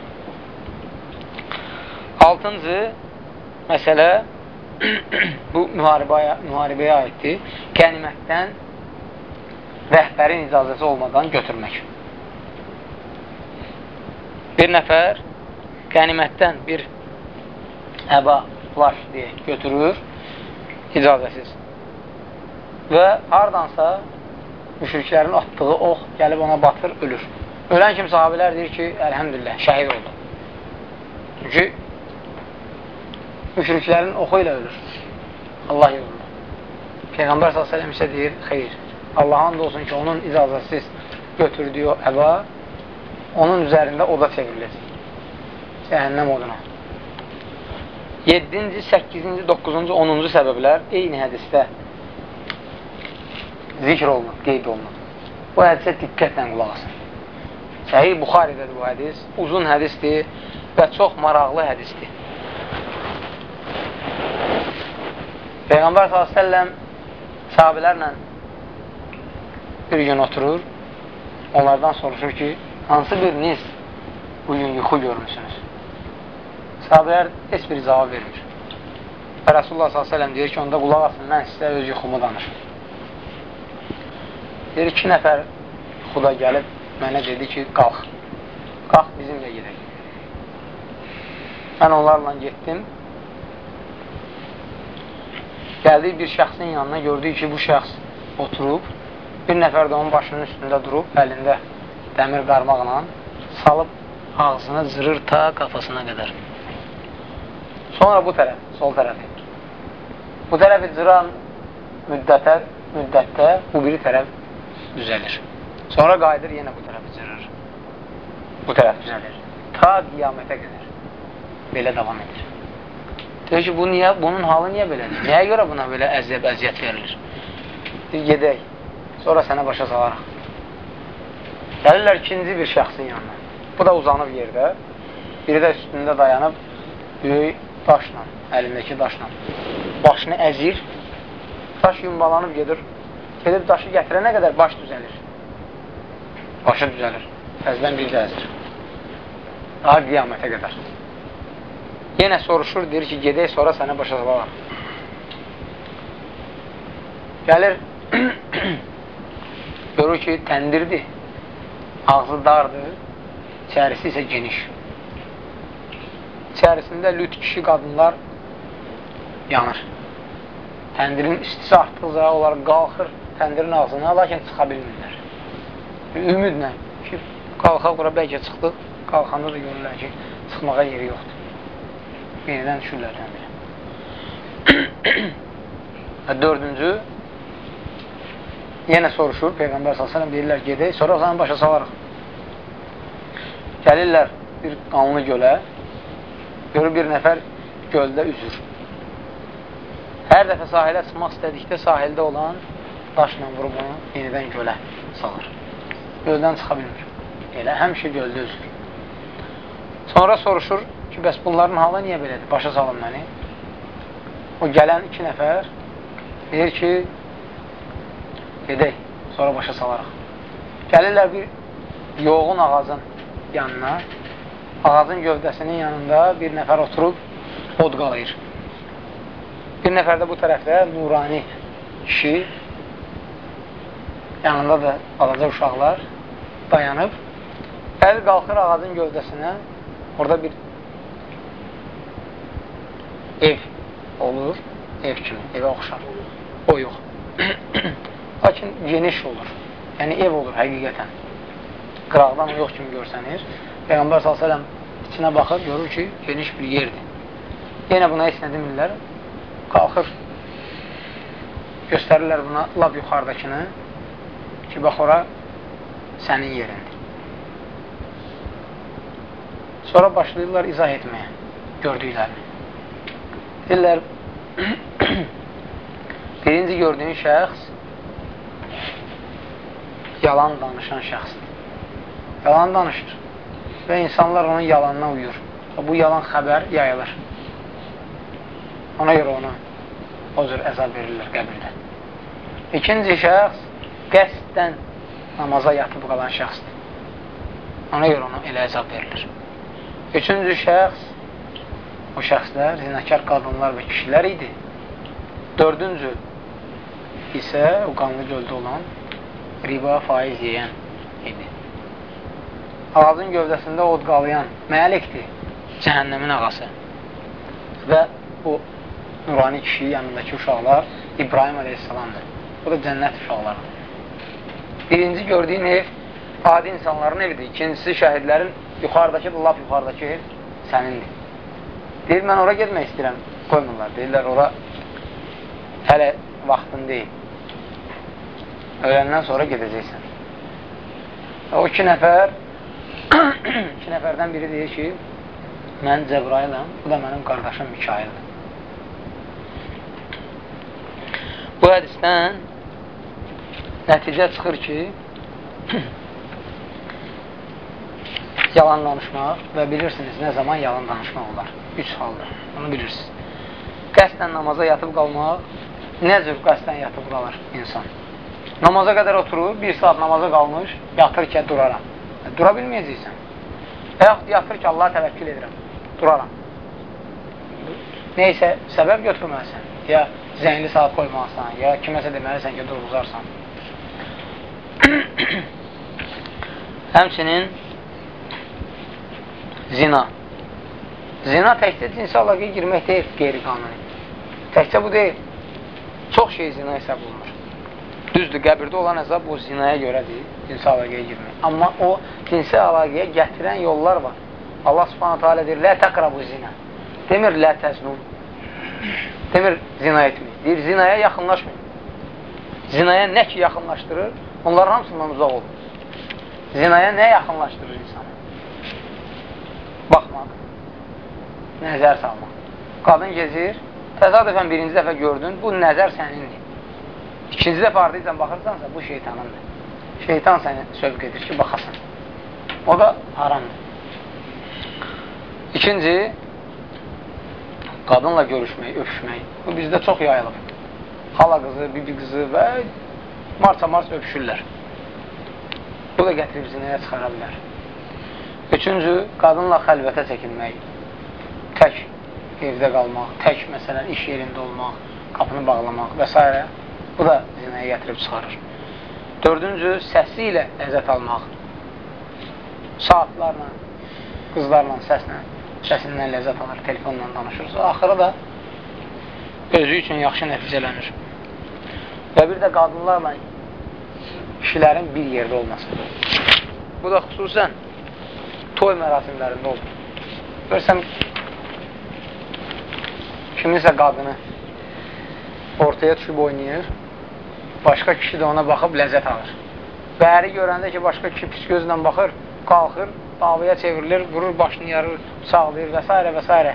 Altıncı məsələ bu müharibəyə, müharibəyə aiddir. Qənimətdən rəhbərin icazəsi olmadan götürmək. Bir nəfər qənimətdən bir əba, plaş deyə götürür icazəsiz. Və hardansa müşriklərin atdığı ox gəlib ona batır, ölür. Ölən kim sahabilər deyir ki, əlhəmdülillah, şəhid oldu. Çünki müşriklərin oxu ilə ölür. Allah yolunda. Peyğəmbər s.ə.v isə deyir, xeyr, Allahın da olsun ki, onun icazəsiz götürdüyü o əba onun üzərində oda çevriləcək. Cəhənnəm oduna. 7-ci, 8-ci, 9-cu, 10-cu səbəblər eyni hədisdə zikr olunur, qeyd olunur. Bu hədisə diqqətlə qulaq asın. Səhih Buxarədədir bu hədis, uzun hədisdir və çox maraqlı hədisdir. Peyğəmbər s.ə.v sahabilərlə bir gün oturur, onlardan soruşur ki, hansı biriniz bugün yuxu görmüsünüz? Sahabələr heç bir cavab vermir. Və Rasulullah s.ə.v deyir ki, onda qulaq asın, mən sizə öz yuxumu danışım. Deyir, iki nəfər yuxuda gəlib mənə dedi ki, qalx, qalx bizimlə gedək. Mən onlarla getdim, gəldik bir şəxsin yanına, gördük ki, bu şəxs oturub, bir nəfər də onun başının üstündə durub, əlində dəmir qarmaqla salıb ağzını zırır ta qafasına qədər. Sonra bu tərəf, sol tərəfi. Bu tərəfi cıran müddətə, müddətdə bu biri tərəf düzəlir. Sonra qayıdır, yenə bu tərəfi cırır. Bu tərəf düzəlir. Ta qiyamətə qədər. Belə davam edir. Deyir ki, bu niyə, bunun halı niyə belədir? Niyə görə buna belə əziyyət, əziyyət verilir? Deyir, gedək. Sonra sənə başa salaraq. Gəlirlər ikinci bir şəxsin yanına. Bu da uzanıb yerdə. Biri də üstündə dayanıb böyük daşla, əlindəki daşla. Başını əzir. Daş yumbalanıb gedir. Gedib daşı gətirənə qədər baş düzəlir. Başı düzəlir. Təzdən bir də əzir. Daha qiyamətə qədər. Yenə soruşur, deyir ki, gedək, sonra sənə başa salaraq. Gəlir, görür ki, təndirdir, ağzı dardır, içərisi isə geniş. İçərisində lüt kişi qadınlar yanır. Təndirin istisi artdıqca onlar qalxır təndirin ağzına, lakin çıxa bilmirlər. Ümidlə ki, qalxa bura bəlkə çıxdıq, qalxanda da görürlər ki, çıxmağa yeri yoxdur. Yenidən düşürlər təndirə. Dördüncü, yenə soruşur, Peyğəmbər s.ə.v deyirlər, gedək, sonra o zaman başa salarıq. Gəlirlər bir qanlı gölə, görür bir nəfər göldə üzür. Hər dəfə sahilə çıxmaq istədikdə sahildə olan daşla vurub onu yenidən gölə salır. Göldən çıxa bilmir. Elə həmişə göldə üzür. Sonra soruşur ki, bəs bunların halı niyə belədir? Başa salın məni. O gələn iki nəfər deyir ki, gedək, sonra başa salaraq. Gəlirlər bir yoğun ağacın yanına, ağacın gövdəsinin yanında bir nəfər oturub od qalayır. Bir nəfər də bu tərəfdə nurani kişi, yanında da alaca uşaqlar dayanıb, əl qalxır ağacın gövdəsinə, orada bir ev olur, ev kimi, evə oxşar. O yox. Lakin geniş olur. Yəni ev olur həqiqətən. Qıraqdan yox kimi görsənir. Peyğəmbər s.ə.v içinə baxır, görür ki, geniş bir yerdir. Yenə buna heç nə demirlər. Qalxır, göstərirlər buna lab yuxarıdakını ki, bax ora sənin yerindir. Sonra başlayırlar izah etməyə gördüklərini. Deyirlər, birinci gördüyün şəxs yalan danışan şəxsdir. Yalan danışır və insanlar onun yalanına uyur. Bu yalan xəbər yayılır. Ona görə ona o cür əzab verirlər qəbirdə. İkinci şəxs qəsdən namaza yatıb qalan şəxsdir. Ona görə ona elə əzab verilir. Üçüncü şəxs o şəxslər zinəkar qadınlar və kişilər idi. Dördüncü isə o qanlı göldə olan riba faiz yeyən idi. Ağacın gövdəsində od qalayan məlikdir, cəhənnəmin ağası. Və bu nurani kişi yanındakı uşaqlar İbrahim əleyhissalamdır. Bu da cənnət uşaqlarıdır. Birinci gördüyün ev adi insanların evidir. İkincisi şəhidlərin yuxarıdakı, lap yuxarıdakı ev sənindir. Deyir, mən ora getmək istəyirəm. Qoymurlar. Deyirlər, ora hələ vaxtın deyil. Öləndən sonra gedəcəksən. O iki nəfər iki nəfərdən biri deyir ki, mən Cəbrailəm, bu da mənim qardaşım Mikaildir. Bu hədisdən nəticə çıxır ki, yalan danışmaq və bilirsiniz nə zaman yalan danışmaq olar. Üç halda. Onu bilirsiniz. Qəsdən namaza yatıb qalmaq, nə cür qəsdən yatıb qalır insan? Namaza qədər oturur, bir saat namaza qalmış, yatır ki, duraram. Dura bilməyəcəksən. Və yaxud yatır ki, Allah təvəkkül edirəm, duraram. Neysə, səbəb götürməlisən. Ya zəngli saat qoymalısan, ya kiməsə deməlisən ki, durğuzarsan. Həmçinin zina. Zina təkcə cinsi əlaqəyə girmək deyil, qeyri-qanuni. Təkcə bu deyil. Çox şey zina hesab olunur. Düzdür, qəbirdə olan əzab o zinaya görədir, cinsi əlaqəyə girmək. Amma o cinsi əlaqəyə gətirən yollar var. Allah subhanətə alə deyir, lə təqrabu zina. Demir, lə təznun. Demir, zina etmək. Deyir, zinaya yaxınlaşmayın. Zinaya nə ki yaxınlaşdırır, onların hamısından uzaq olur. Zinaya nə yaxınlaşdırır insanı? Baxmaq, nəzər salmaq. Qadın gezir, təsadüfən birinci dəfə gördün, bu nəzər sənindir. İkinci dəfə ardıysan baxırsansa, bu şeytanındır. Şeytan səni sövq edir ki, baxasan. O da haramdır. İkinci, qadınla görüşmək, öpüşmək. Bu bizdə çox yayılıb. Hala qızı, bibi qızı və marça-març öpüşürlər. Bu da gətirib zinəyə çıxara bilər. Üçüncü, qadınla xəlvətə çəkilmək, tək evdə qalmaq, tək məsələn iş yerində olmaq, qapını bağlamaq və s. Bu da zinaya gətirib çıxarır. Dördüncü, səsi ilə ləzzət almaq. Saatlarla, qızlarla səslə, səsindən ləzzət alır, telefonla danışırsa, axırı da özü üçün yaxşı nəticələnir. Və bir də qadınlarla kişilərin bir yerdə olması. Bu da xüsusən toy mərasimlərində olur. Görsən, kiminsə qadını ortaya düşüb oynayır, başqa kişi də ona baxıb ləzzət alır. Və əri görəndə ki, başqa kişi pis gözlə baxır, qalxır, davaya çevrilir, vurur, başını yarır, sağlayır və s. və s.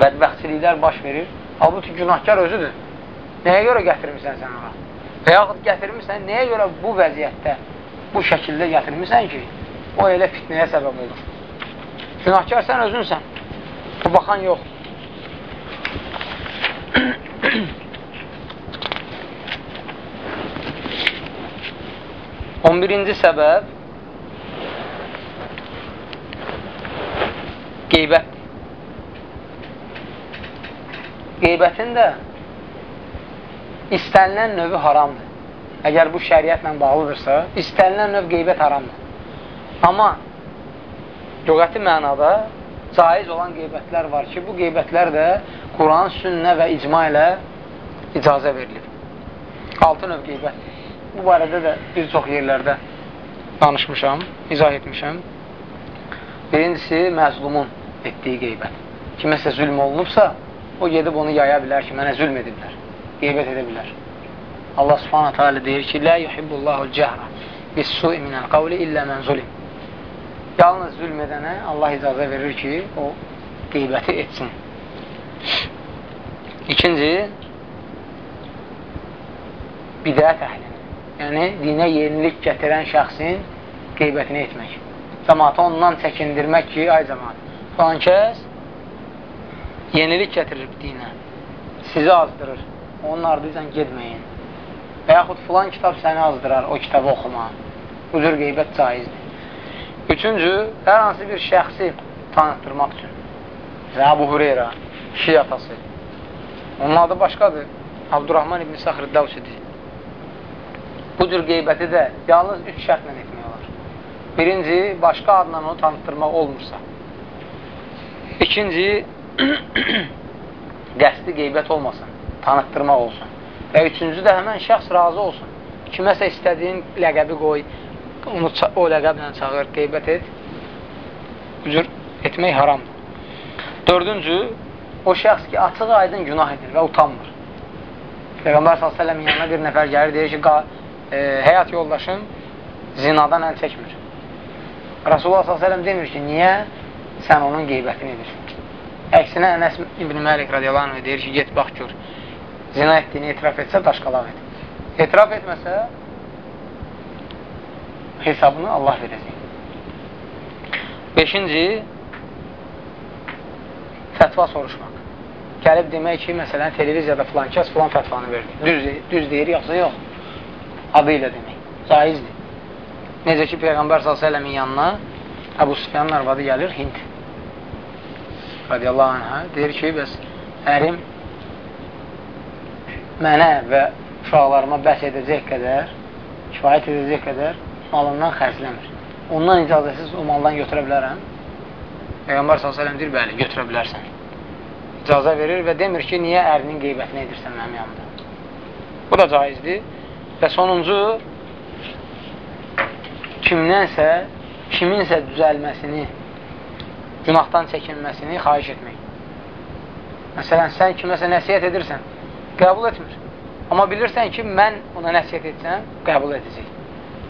Bədbəxtçiliklər baş verir. Halbuki günahkar özüdür. Nəyə görə gətirmirsən sən ona? Və yaxud gətirmirsən, nəyə görə bu vəziyyətdə, bu şəkildə gətirmirsən ki, o elə fitnəyə səbəb olur. Günahkar sən özünsən. Bu baxan yox. 11-ci səbəb qeybət. Qeybətin də istənilən növü haramdır. Əgər bu şəriətlə bağlıdırsa, istənilən növ qeybət haramdır. Amma lügəti mənada caiz olan qeybətlər var ki, bu qeybətlər də Quran, sünnə və icma ilə icazə verilib. 6 növ qeybətdir. Bu barədə də bir çox yerlərdə danışmışam, izah etmişəm. Birincisi, məzlumun etdiyi qeybət. Kiməsə zülm olunubsa, o gedib onu yaya bilər ki, mənə zülm ediblər. Qeybət edə bilər. Allah subhanətə alə deyir ki, Lə yuhibbullahu cəhra bis-sui minəl qavli illə mən zulim. Yalnız zülm edənə Allah icazə verir ki, o qeybəti etsin. İkinci, bidət əhli yəni dinə yenilik gətirən şəxsin qeybətini etmək. Cəmatı ondan çəkindirmək ki, ay cəmat, falan kəs yenilik gətirir dinə, sizi azdırır, onun ardıyla gedməyin. Və yaxud filan kitab səni azdırar, o kitabı oxuma. Bu cür qeybət caizdir. Üçüncü, hər hansı bir şəxsi tanıtdırmaq üçün. Və Əbu Hureyra, şiy atası. Onun adı başqadır. Abdurrahman ibn Saxr Davsidir. Bu cür qeybəti də yalnız üç şərtlə etmək olar. Birinci, başqa adla onu tanıtdırmaq olmursa. İkinci, qəsdi qeybət olmasın, tanıtdırmaq olsun. Və üçüncü də həmən şəxs razı olsun. Kiməsə istədiyin ləqəbi qoy, onu o ləqəblə çağır, qeybət et. Bu cür etmək haramdır. Dördüncü, o şəxs ki, açıq aydın günah edir və utanmır. Peyğəmbər s.ə.v-in yanına bir nəfər gəlir, deyir ki, e, həyat yoldaşım zinadan əl çəkmir. Rasulullah s.ə.v demir ki, niyə sən onun qeybətini edirsən? Əksinə Ənəs İbn Məlik radiyallahu anh deyir ki, get bax gör, zina etdiyini etiraf etsə daşqalaq et. Etiraf etməsə hesabını Allah verəcək. Beşinci, fətva soruşmaq. Gəlib demək ki, məsələn, televiziyada filan kəs filan fətvanı verdi. Düz, düz deyir, yoxsa yox adı ilə demək. Caizdir. Necə ki, Peyğəmbər s.ə.v-in yanına Əbu Sufyanın arvadı gəlir, Hind. Radiyallahu anhə, deyir ki, bəs ərim mənə və uşaqlarıma bəs edəcək qədər, kifayət edəcək qədər malından xərcləmir. Ondan icazəsiz o maldan götürə bilərəm. Peyğəmbər s.ə.v deyir, bəli, götürə bilərsən. İcazə verir və demir ki, niyə ərinin qeybətini edirsən mənim yanımda. Bu da caizdir. Və sonuncu, kimdənsə, kiminsə düzəlməsini, günahdan çəkinməsini xahiş etmək. Məsələn, sən kiməsə nəsiyyət edirsən, qəbul etmir. Amma bilirsən ki, mən ona nəsiyyət etsəm, qəbul edəcək.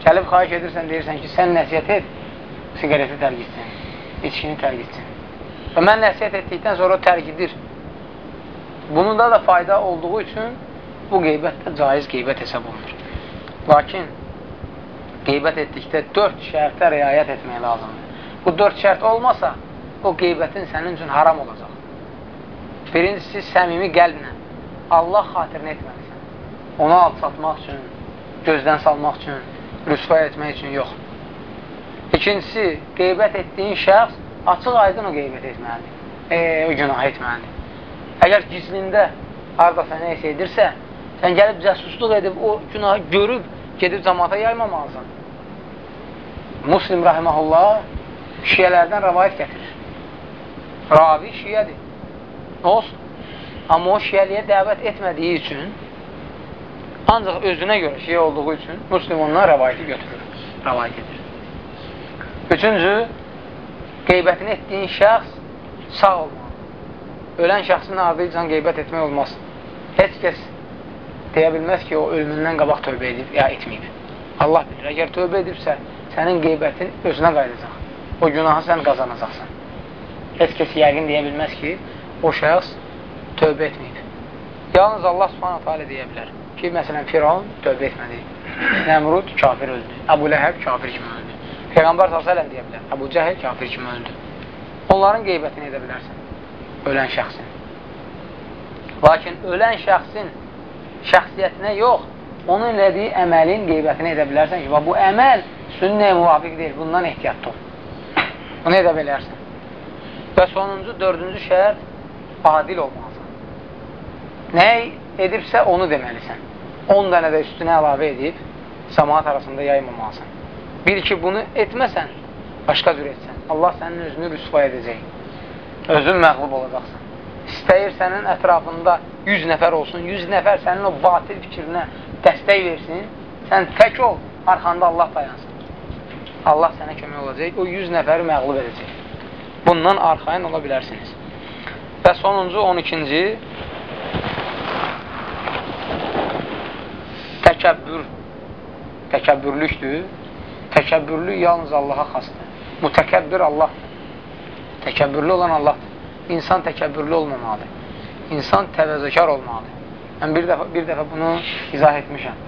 Gəlib xahiş edirsən, deyirsən ki, sən nəsiyyət et, siqareti tərk etsin, içkini tərk etsin. Və mən nəsiyyət etdikdən sonra o tərk edir. Bununda da fayda olduğu üçün bu qeybət də caiz qeybət hesab olunur. Lakin qeybət etdikdə dörd şərtə riayət etmək lazımdır. Bu dörd şərt olmasa, o qeybətin sənin üçün haram olacaq. Birincisi, səmimi qəlblə Allah xatirini etməlisən. Onu alçatmaq üçün, gözdən salmaq üçün, rüsva etmək üçün yox. İkincisi, qeybət etdiyin şəxs açıq aydın o qeybət etməlidir. E, o günah etməlidir. Əgər gizlində haradasa nə isə edirsə, Sən gəlib cəsusluq edib, o günahı görüb, gedib cəmaata yaymamalısan. Muslim rahiməhullah şiyələrdən rəvayət gətirir. Ravi şiyədir. Olsun. Amma o şiyəliyə dəvət etmədiyi üçün ancaq özünə görə şiyə olduğu üçün Müslim ondan rəvayəti götürür. Rəvayət edir. Üçüncü, qeybətini etdiyin şəxs sağ olmalı. Ölən şəxsin ardıycan qeybət etmək olmaz. Heç kəs deyə bilməz ki, o ölümündən qabaq tövbə edib, ya etməyib. Allah bilir, əgər tövbə edibsə, sənin qeybətin özünə qayıdacaq. O günahı sən qazanacaqsan. Heç kəs yəqin deyə bilməz ki, o şəxs tövbə etməyib. Yalnız Allah subhanətə alə deyə bilər ki, məsələn, Firavun tövbə etmədi. Nəmrud kafir öldü. Əbu Ləhəb kafir kimi öldü. Peyğəmbər s.ə.v deyə bilər. Əbu Cəhil kafir kimi öldü. Onların qeybətini edə bilərsən. Ölən şəxsin. Lakin ölən şəxsin şəxsiyyətinə yox, onun elədiyi əməlin qeybətini edə bilərsən ki, bu əməl sünnəyə müvafiq deyil, bundan ehtiyatlı ol. Bunu edə bilərsən. Və sonuncu, dördüncü şərt, adil olmalısan. Nəyi edibsə, onu deməlisən. 10 dənə də üstünə əlavə edib, cəmaat arasında yaymamalısan. Bil ki, bunu etməsən, başqa cür etsən. Allah sənin özünü rüsva edəcək. Özün məğlub olacaqsan. İstəyir sənin ətrafında 100 nəfər olsun, 100 nəfər sənin o batil fikrinə dəstək versin, sən tək ol, arxanda Allah dayansın. Allah sənə kömək olacaq, o 100 nəfəri məğlub edəcək. Bundan arxayın ola bilərsiniz. Və sonuncu, 12-ci təkəbbür təkəbbürlükdür. Təkəbbürlük yalnız Allaha xasdır. Mütəkəbbir Allahdır. Təkəbbürlü olan Allahdır. İnsan təkəbbürlü olmamalıdır. İnsan təvəzzəkar olmalıdır. Mən bir dəfə, bir dəfə bunu izah etmişəm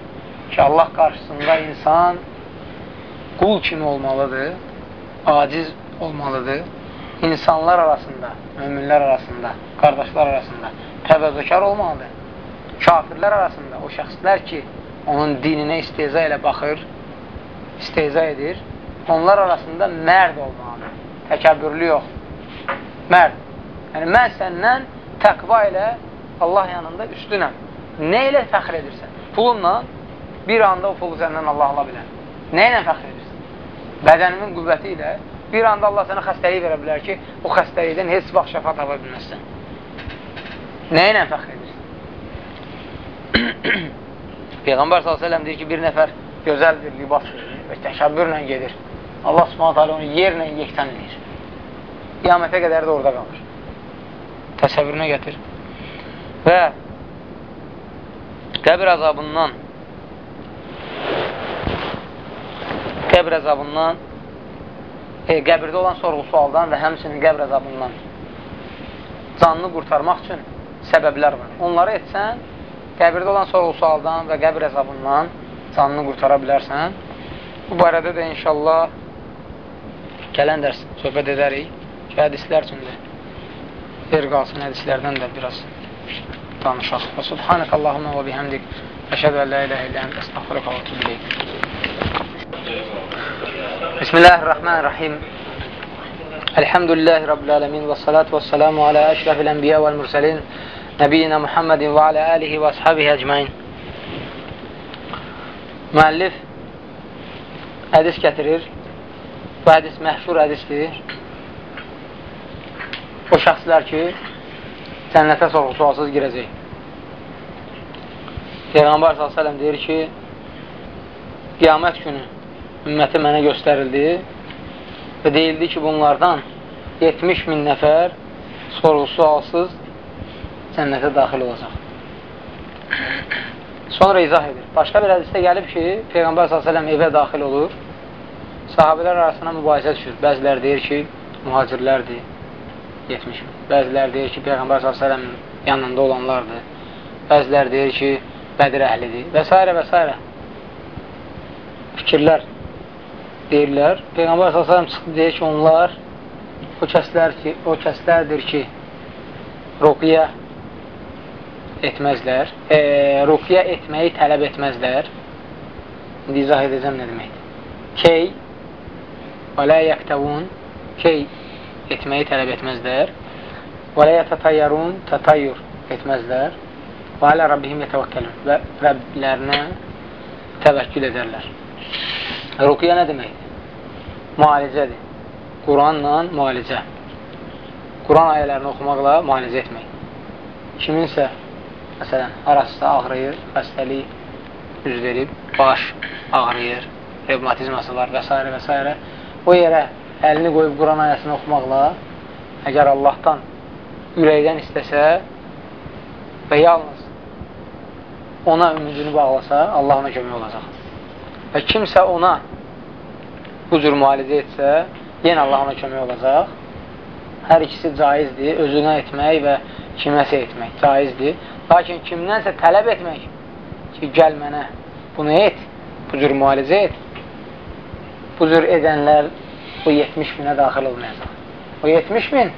ki, Allah qarşısında insan qul kimi olmalıdır, aciz olmalıdır. İnsanlar arasında, möminlər arasında, qardaşlar arasında təvəzzəkar olmalıdır. Kafirlər arasında o şəxslər ki, onun dininə isteza ilə baxır, isteza edir, onlar arasında mərd olmalıdır. Təkəbbürlü yox. Mərd. Yəni, mən səndən təqva ilə Allah yanında üstünəm. Nə ilə fəxr edirsən? Pulunla bir anda o pulu səndən Allah ala bilər. Nə ilə fəxr edirsən? Bədənimin qüvvəti ilə bir anda Allah sənə xəstəlik verə bilər ki, o xəstəlikdən heç vaxt şəfa tapa bilməzsən. Nə ilə fəxr edirsən? Peyğəmbər s.ə.v deyir ki, bir nəfər gözəl bir libas və təkəbbürlə gedir. Allah subhanət hələ onu yerlə yeksən edir. Qiyamətə qədər də orada qalır. Təsəvvürünə gətir. Və qəbir əzabından qəbr əzabından, e, qəbirdə olan sorğu-sualdan və həmçinin qəbr əzabından canını qurtarmaq üçün səbəblər var. Onları etsən, qəbirdə olan sorğu-sualdan və qəbr əzabından canını qurtara bilərsən. Bu barədə də inşallah gələn dərs söhbət edərik ki, hədislər üçündür. Yer qalsın hədislərdən də biraz danışaq. Və subhanək Allahümə və bihəmdik. Əşədə və lə ilə ilə əndə əstəxfirək və tübüləyik. Bismillahirrahmanirrahim. Elhamdülillahi Rabbil alemin və salatu və salamu alə əşrəfil ənbiyə vəl mürsəlin nəbiyyina Muhammedin və alə əlihi və əshabihi əcməin. Müəllif hədis gətirir. Bu hədis məhşur hədisdir. O şəxslər ki, cənnətə soğuk-sualsız girəcək. Peyğəmbər s.ə.v deyir ki, qiyamət günü ümməti mənə göstərildi və deyildi ki, bunlardan 70 min nəfər sorğusu alsız cənnətə daxil olacaq. Sonra izah edir. Başqa bir hədisdə gəlib ki, Peyğəmbər s.ə.v evə daxil olur, sahabələr arasına mübahisə düşür. Bəzilər deyir ki, mühacirlərdir, 70 min. Bəzilər deyir ki, Peyğəmbər s.ə.v yanında olanlardır. Bəzilər deyir ki, Bədir əhlidir və s. və s. Fikirlər deyirlər. Peyğəmbər s.ə.v çıxdı deyir ki, onlar o kəslər ki, o kəslərdir ki, ruqiyyə etməzlər, e, ruqiyyə etməyi tələb etməzlər. İndi izah edəcəm nə deməkdir. Key və lə yəktəvun key etməyi tələb etməzlər və lə yətətayyarun tətayyur etməzlər Və alə Rabbihim yetəvəkkəlun və Rəbblərinə təvəkkül edərlər. Ruqya nə deməkdir? Müalicədir. Quranla müalicə. Quran ayələrini oxumaqla müalicə etmək. Kiminsə, məsələn, arasında ağrıyır, xəstəlik üz verib, baş ağrıyır, revmatizması var və s. və s. O yerə əlini qoyub Quran ayəsini oxumaqla əgər Allahdan ürəkdən istəsə və yalnız ona ümidini bağlasa, Allah ona kömək olacaq. Və kimsə ona bu cür müalicə etsə, yenə Allah ona kömək olacaq. Hər ikisi caizdir, özünə etmək və kiməsə etmək caizdir. Lakin kimdənsə tələb etmək ki, gəl mənə bunu et, bu cür müalicə et. Bu cür edənlər bu 70 minə daxil olmayacaq. O 70 min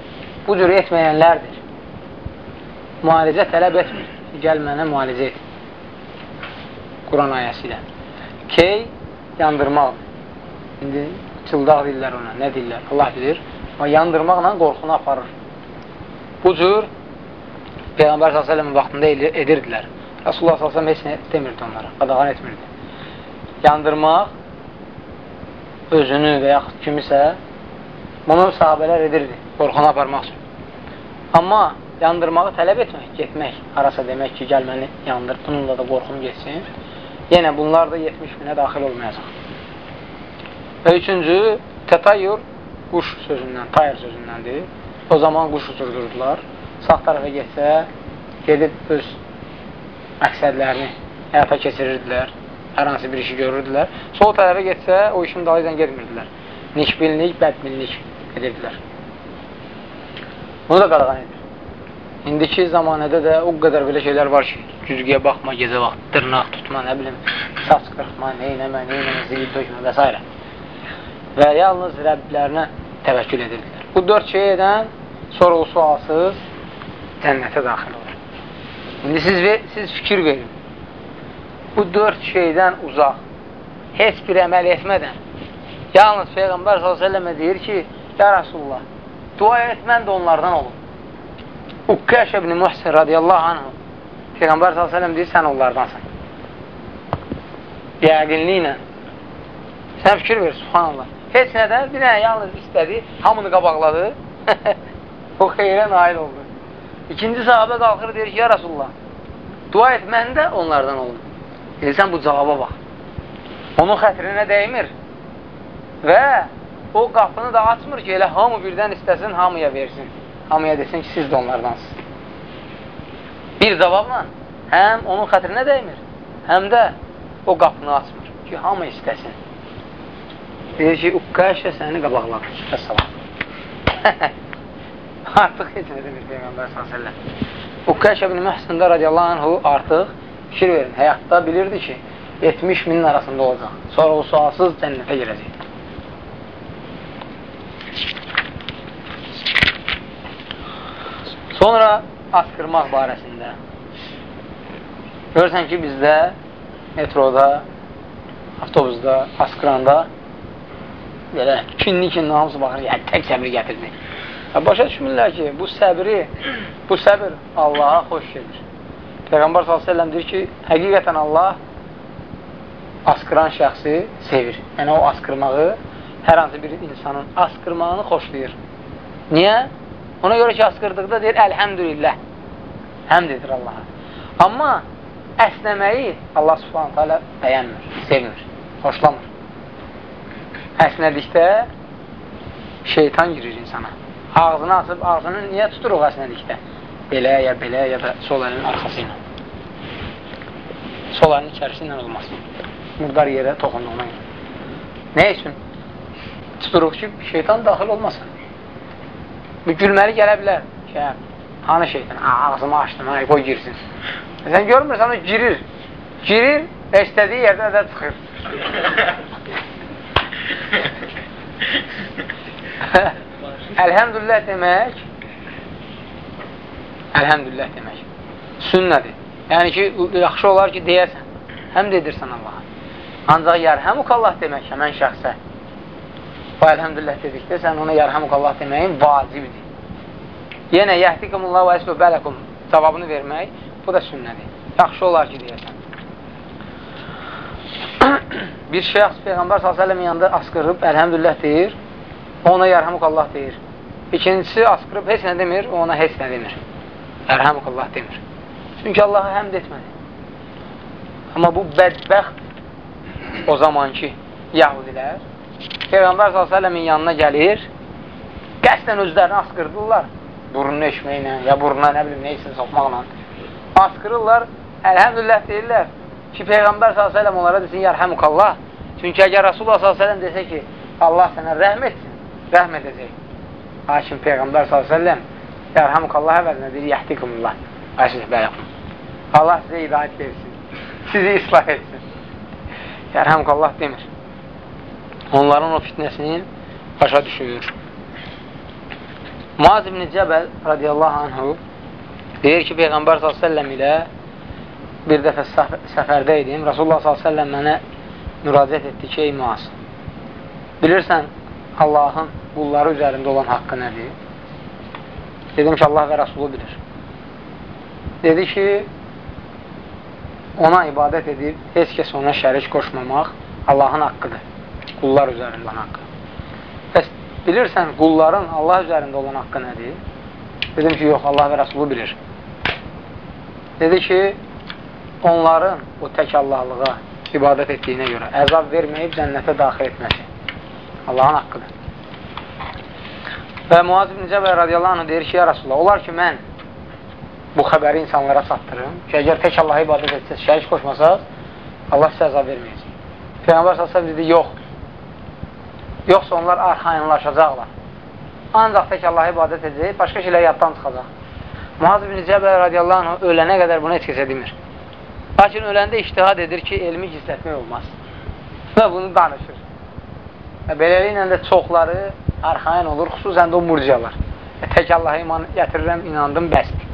bu cür etməyənlərdir. Müalicə tələb etmir. Gəl mənə müalicə et. Quran ayəsi ilə. Key, yandırmaq. İndi çıldaq deyirlər ona, nə deyirlər, Allah bilir. Amma yandırmaqla qorxunu aparır. Bu cür Peyğəmbər s.ə.v vaxtında edirdilər. Rasulullah s.ə.v heç nə demirdi onlara, qadağan etmirdi. Yandırmaq özünü və yaxud kimisə bunu sahabələr edirdi, qorxunu aparmaq üçün. Amma yandırmağı tələb etmək, getmək, harasa demək ki, gəl məni yandır, bununla da qorxum geçsin. Yenə bunlar da 70 minə daxil olmayacaq. Və üçüncü, tetayyur quş sözündən, tayr sözündəndir. O zaman quş uçurdurdular. Sağ tərəfə getsə, gedib öz məqsədlərini həyata keçirirdilər hər hansı bir işi görürdülər. Sol tərəfə getsə, o işin dalı getmirdilər. Nikbillik, bədbillik edirdilər. Bunu da qadağan edir. İndiki zamanədə də o qədər belə şeylər var ki, güzgüyə baxma, gecə vaxt, dırnaq tutma, nə bilim, saç qırxma, neynəmə, neynəmə, zil dökmə və s. Və yalnız Rəbblərinə təvəkkül edirdilər. Bu dörd şey edən sorğu sualsız cənnətə daxil olur. İndi siz, siz fikir verin bu dörd şeydən uzaq, heç bir əməl etmədən, yalnız Peyğəmbər s.ə.və deyir ki, Ya Rasulullah, dua etmən də onlardan olun. Uqqəş ibn Muhsin radiyallahu anhu, Peyğəmbər s.ə.v deyir, sən onlardansan. Yəqinliklə. Sən fikir ver, subhanallah. Heç nədən, bir dənə yalnız istədi, hamını qabaqladı, o xeyrə nail oldu. İkinci sahabə qalxır, deyir ki, ya Rasulullah, dua etmən də onlardan olun. İnsan bu cavaba bax. Onun xətrinə dəymir və o qapını da açmır ki, elə hamı birdən istəsin, hamıya versin. Hamıya desin ki, siz də onlardansınız. Bir cavabla həm onun xətrinə dəymir, həm də o qapını açmır ki, hamı istəsin. Deyir ki, uqqəşə səni qabaqlar. Əssalam. artıq heç nə demir Peyğəmbər s.ə.v. Uqqəşə ibn Məhsində radiyallahu anhu artıq fikir verin, həyatda bilirdi ki, 70 minin arasında olacaq. Sonra o sualsız cənnətə girəcək. Sonra askırmaq barəsində. Görürsən ki, bizdə metroda, avtobusda, askıranda belə kinli-kinli hamısı baxır ki, tək səbri gətirdi. Başa düşmürlər ki, bu səbri, bu səbir Allaha xoş gedir. Peyğəmbər s.ə.v deyir ki, həqiqətən Allah askıran şəxsi sevir. Yəni, o askırmağı hər hansı bir insanın askırmağını xoşlayır. Niyə? Ona görə ki, askırdıqda deyir, əlhəmdülillah. Həmd edir Allaha. Amma əsnəməyi Allah subhanətə alə bəyənmir, sevmir, xoşlamır. Əsnədikdə şeytan girir insana. Ağzını açıb, ağzını niyə tuturuq əsnədikdə? Belə ya belə ya da sol əlin arxası ilə. Sol əlin içərisi ilə olmaz. Murdar yerə toxunduğuna görə. Nə üçün? Tuturuq ki, şeytan daxil olmasın. Bu gülməli gələ bilər. Şey, hanı şeytan? Ağzımı açdım, ay, qoy girsin. E, sən görmürsən, o girir. Girir, istədiyi yerdə də çıxır. Əlhəmdülillah demək əlhəmdülillah demək. Sünnədir. Yəni ki, yaxşı olar ki, deyəsən, həm də edirsən Allaha. Ancaq yərhəmukallah demək həmən şəxsə. Və əlhəmdülillah dedikdə sən ona yərhəmukallah deməyin vacibdir. Yenə yəhdikumullah və əslu bələkum cavabını vermək, bu da sünnədir. Yaxşı olar ki, deyəsən. bir şəxs Peyğəmbər s.ə.v yanında asqırıb, əlhəmdülillah deyir, ona yərhamukallah deyir. İkincisi, asqırıb, heç nə demir, ona heç nə demir. Yərhamukallah demir. Çünki Allaha həmd etmədi. Amma bu bədbəxt o zamanki yahudilər Peyğəmbər s.ə.v-in yanına gəlir, qəsdən özlərini asqırdırlar. Burununu eşməklə, ya buruna nə bilim, neysin soxmaqla. Asqırırlar, əlhəmdülillah deyirlər ki, Peyğəmbər s.ə.v onlara desin, yərhəmukallah. Çünki əgər Rasulullah s.ə.v desə ki, Allah sənə rəhm etsin, rəhm edəcək. Hakim Peyğəmbər s.ə.v yərhəmukallah əvəzinə deyir, yəhdikumullah. Allah sizə hidayət versin, sizi islah etsin. Yərhəmukallah demir. Onların o fitnəsini başa düşür. Muaz ibn Cəbəl radiyallahu anhu deyir ki, Peyğəmbər s.ə.v ilə bir dəfə səfərdə idim. Rasulullah s.ə.v mənə müraciət etdi ki, ey Muaz, bilirsən Allahın qulları üzərində olan haqqı nədir? Dedim ki, Allah və Rasulü bilir. Dedi ki, ona ibadət edib, heç kəs ona şərik qoşmamaq Allahın haqqıdır. Qullar üzərində olan haqqı. Bəs bilirsən, qulların Allah üzərində olan haqqı nədir? Dedim ki, yox, Allah və Rasulü bilir. Dedi ki, onların bu tək Allahlığa ibadət etdiyinə görə əzab verməyib cənnətə daxil etməsi. Allahın haqqıdır. Və Muaz ibn Cəbə radiyallahu anh deyir ki, ya Rasulullah, olar ki, mən bu xəbəri insanlara çatdırım ki, əgər tək Allaha ibadət etsəz, şərik qoşmasaz, Allah sizə əzab verməyəcək. Peyğəmbər s.ə.v dedi, yox. Yoxsa onlar arxayınlaşacaqlar. Ancaq tək Allaha ibadət edəcək, başqa şeylər yaddan çıxacaq. Muaz ibn Cəbə radiyallahu anh ölənə qədər bunu heç kəsə demir. Lakin öləndə iştihad edir ki, elmi gizlətmək olmaz. Və bunu danışır. Və beləliklə də çoxları arxain olur, xüsusən də o murciyalar. E, tək Allaha iman gətirirəm, inandım, bəsdir.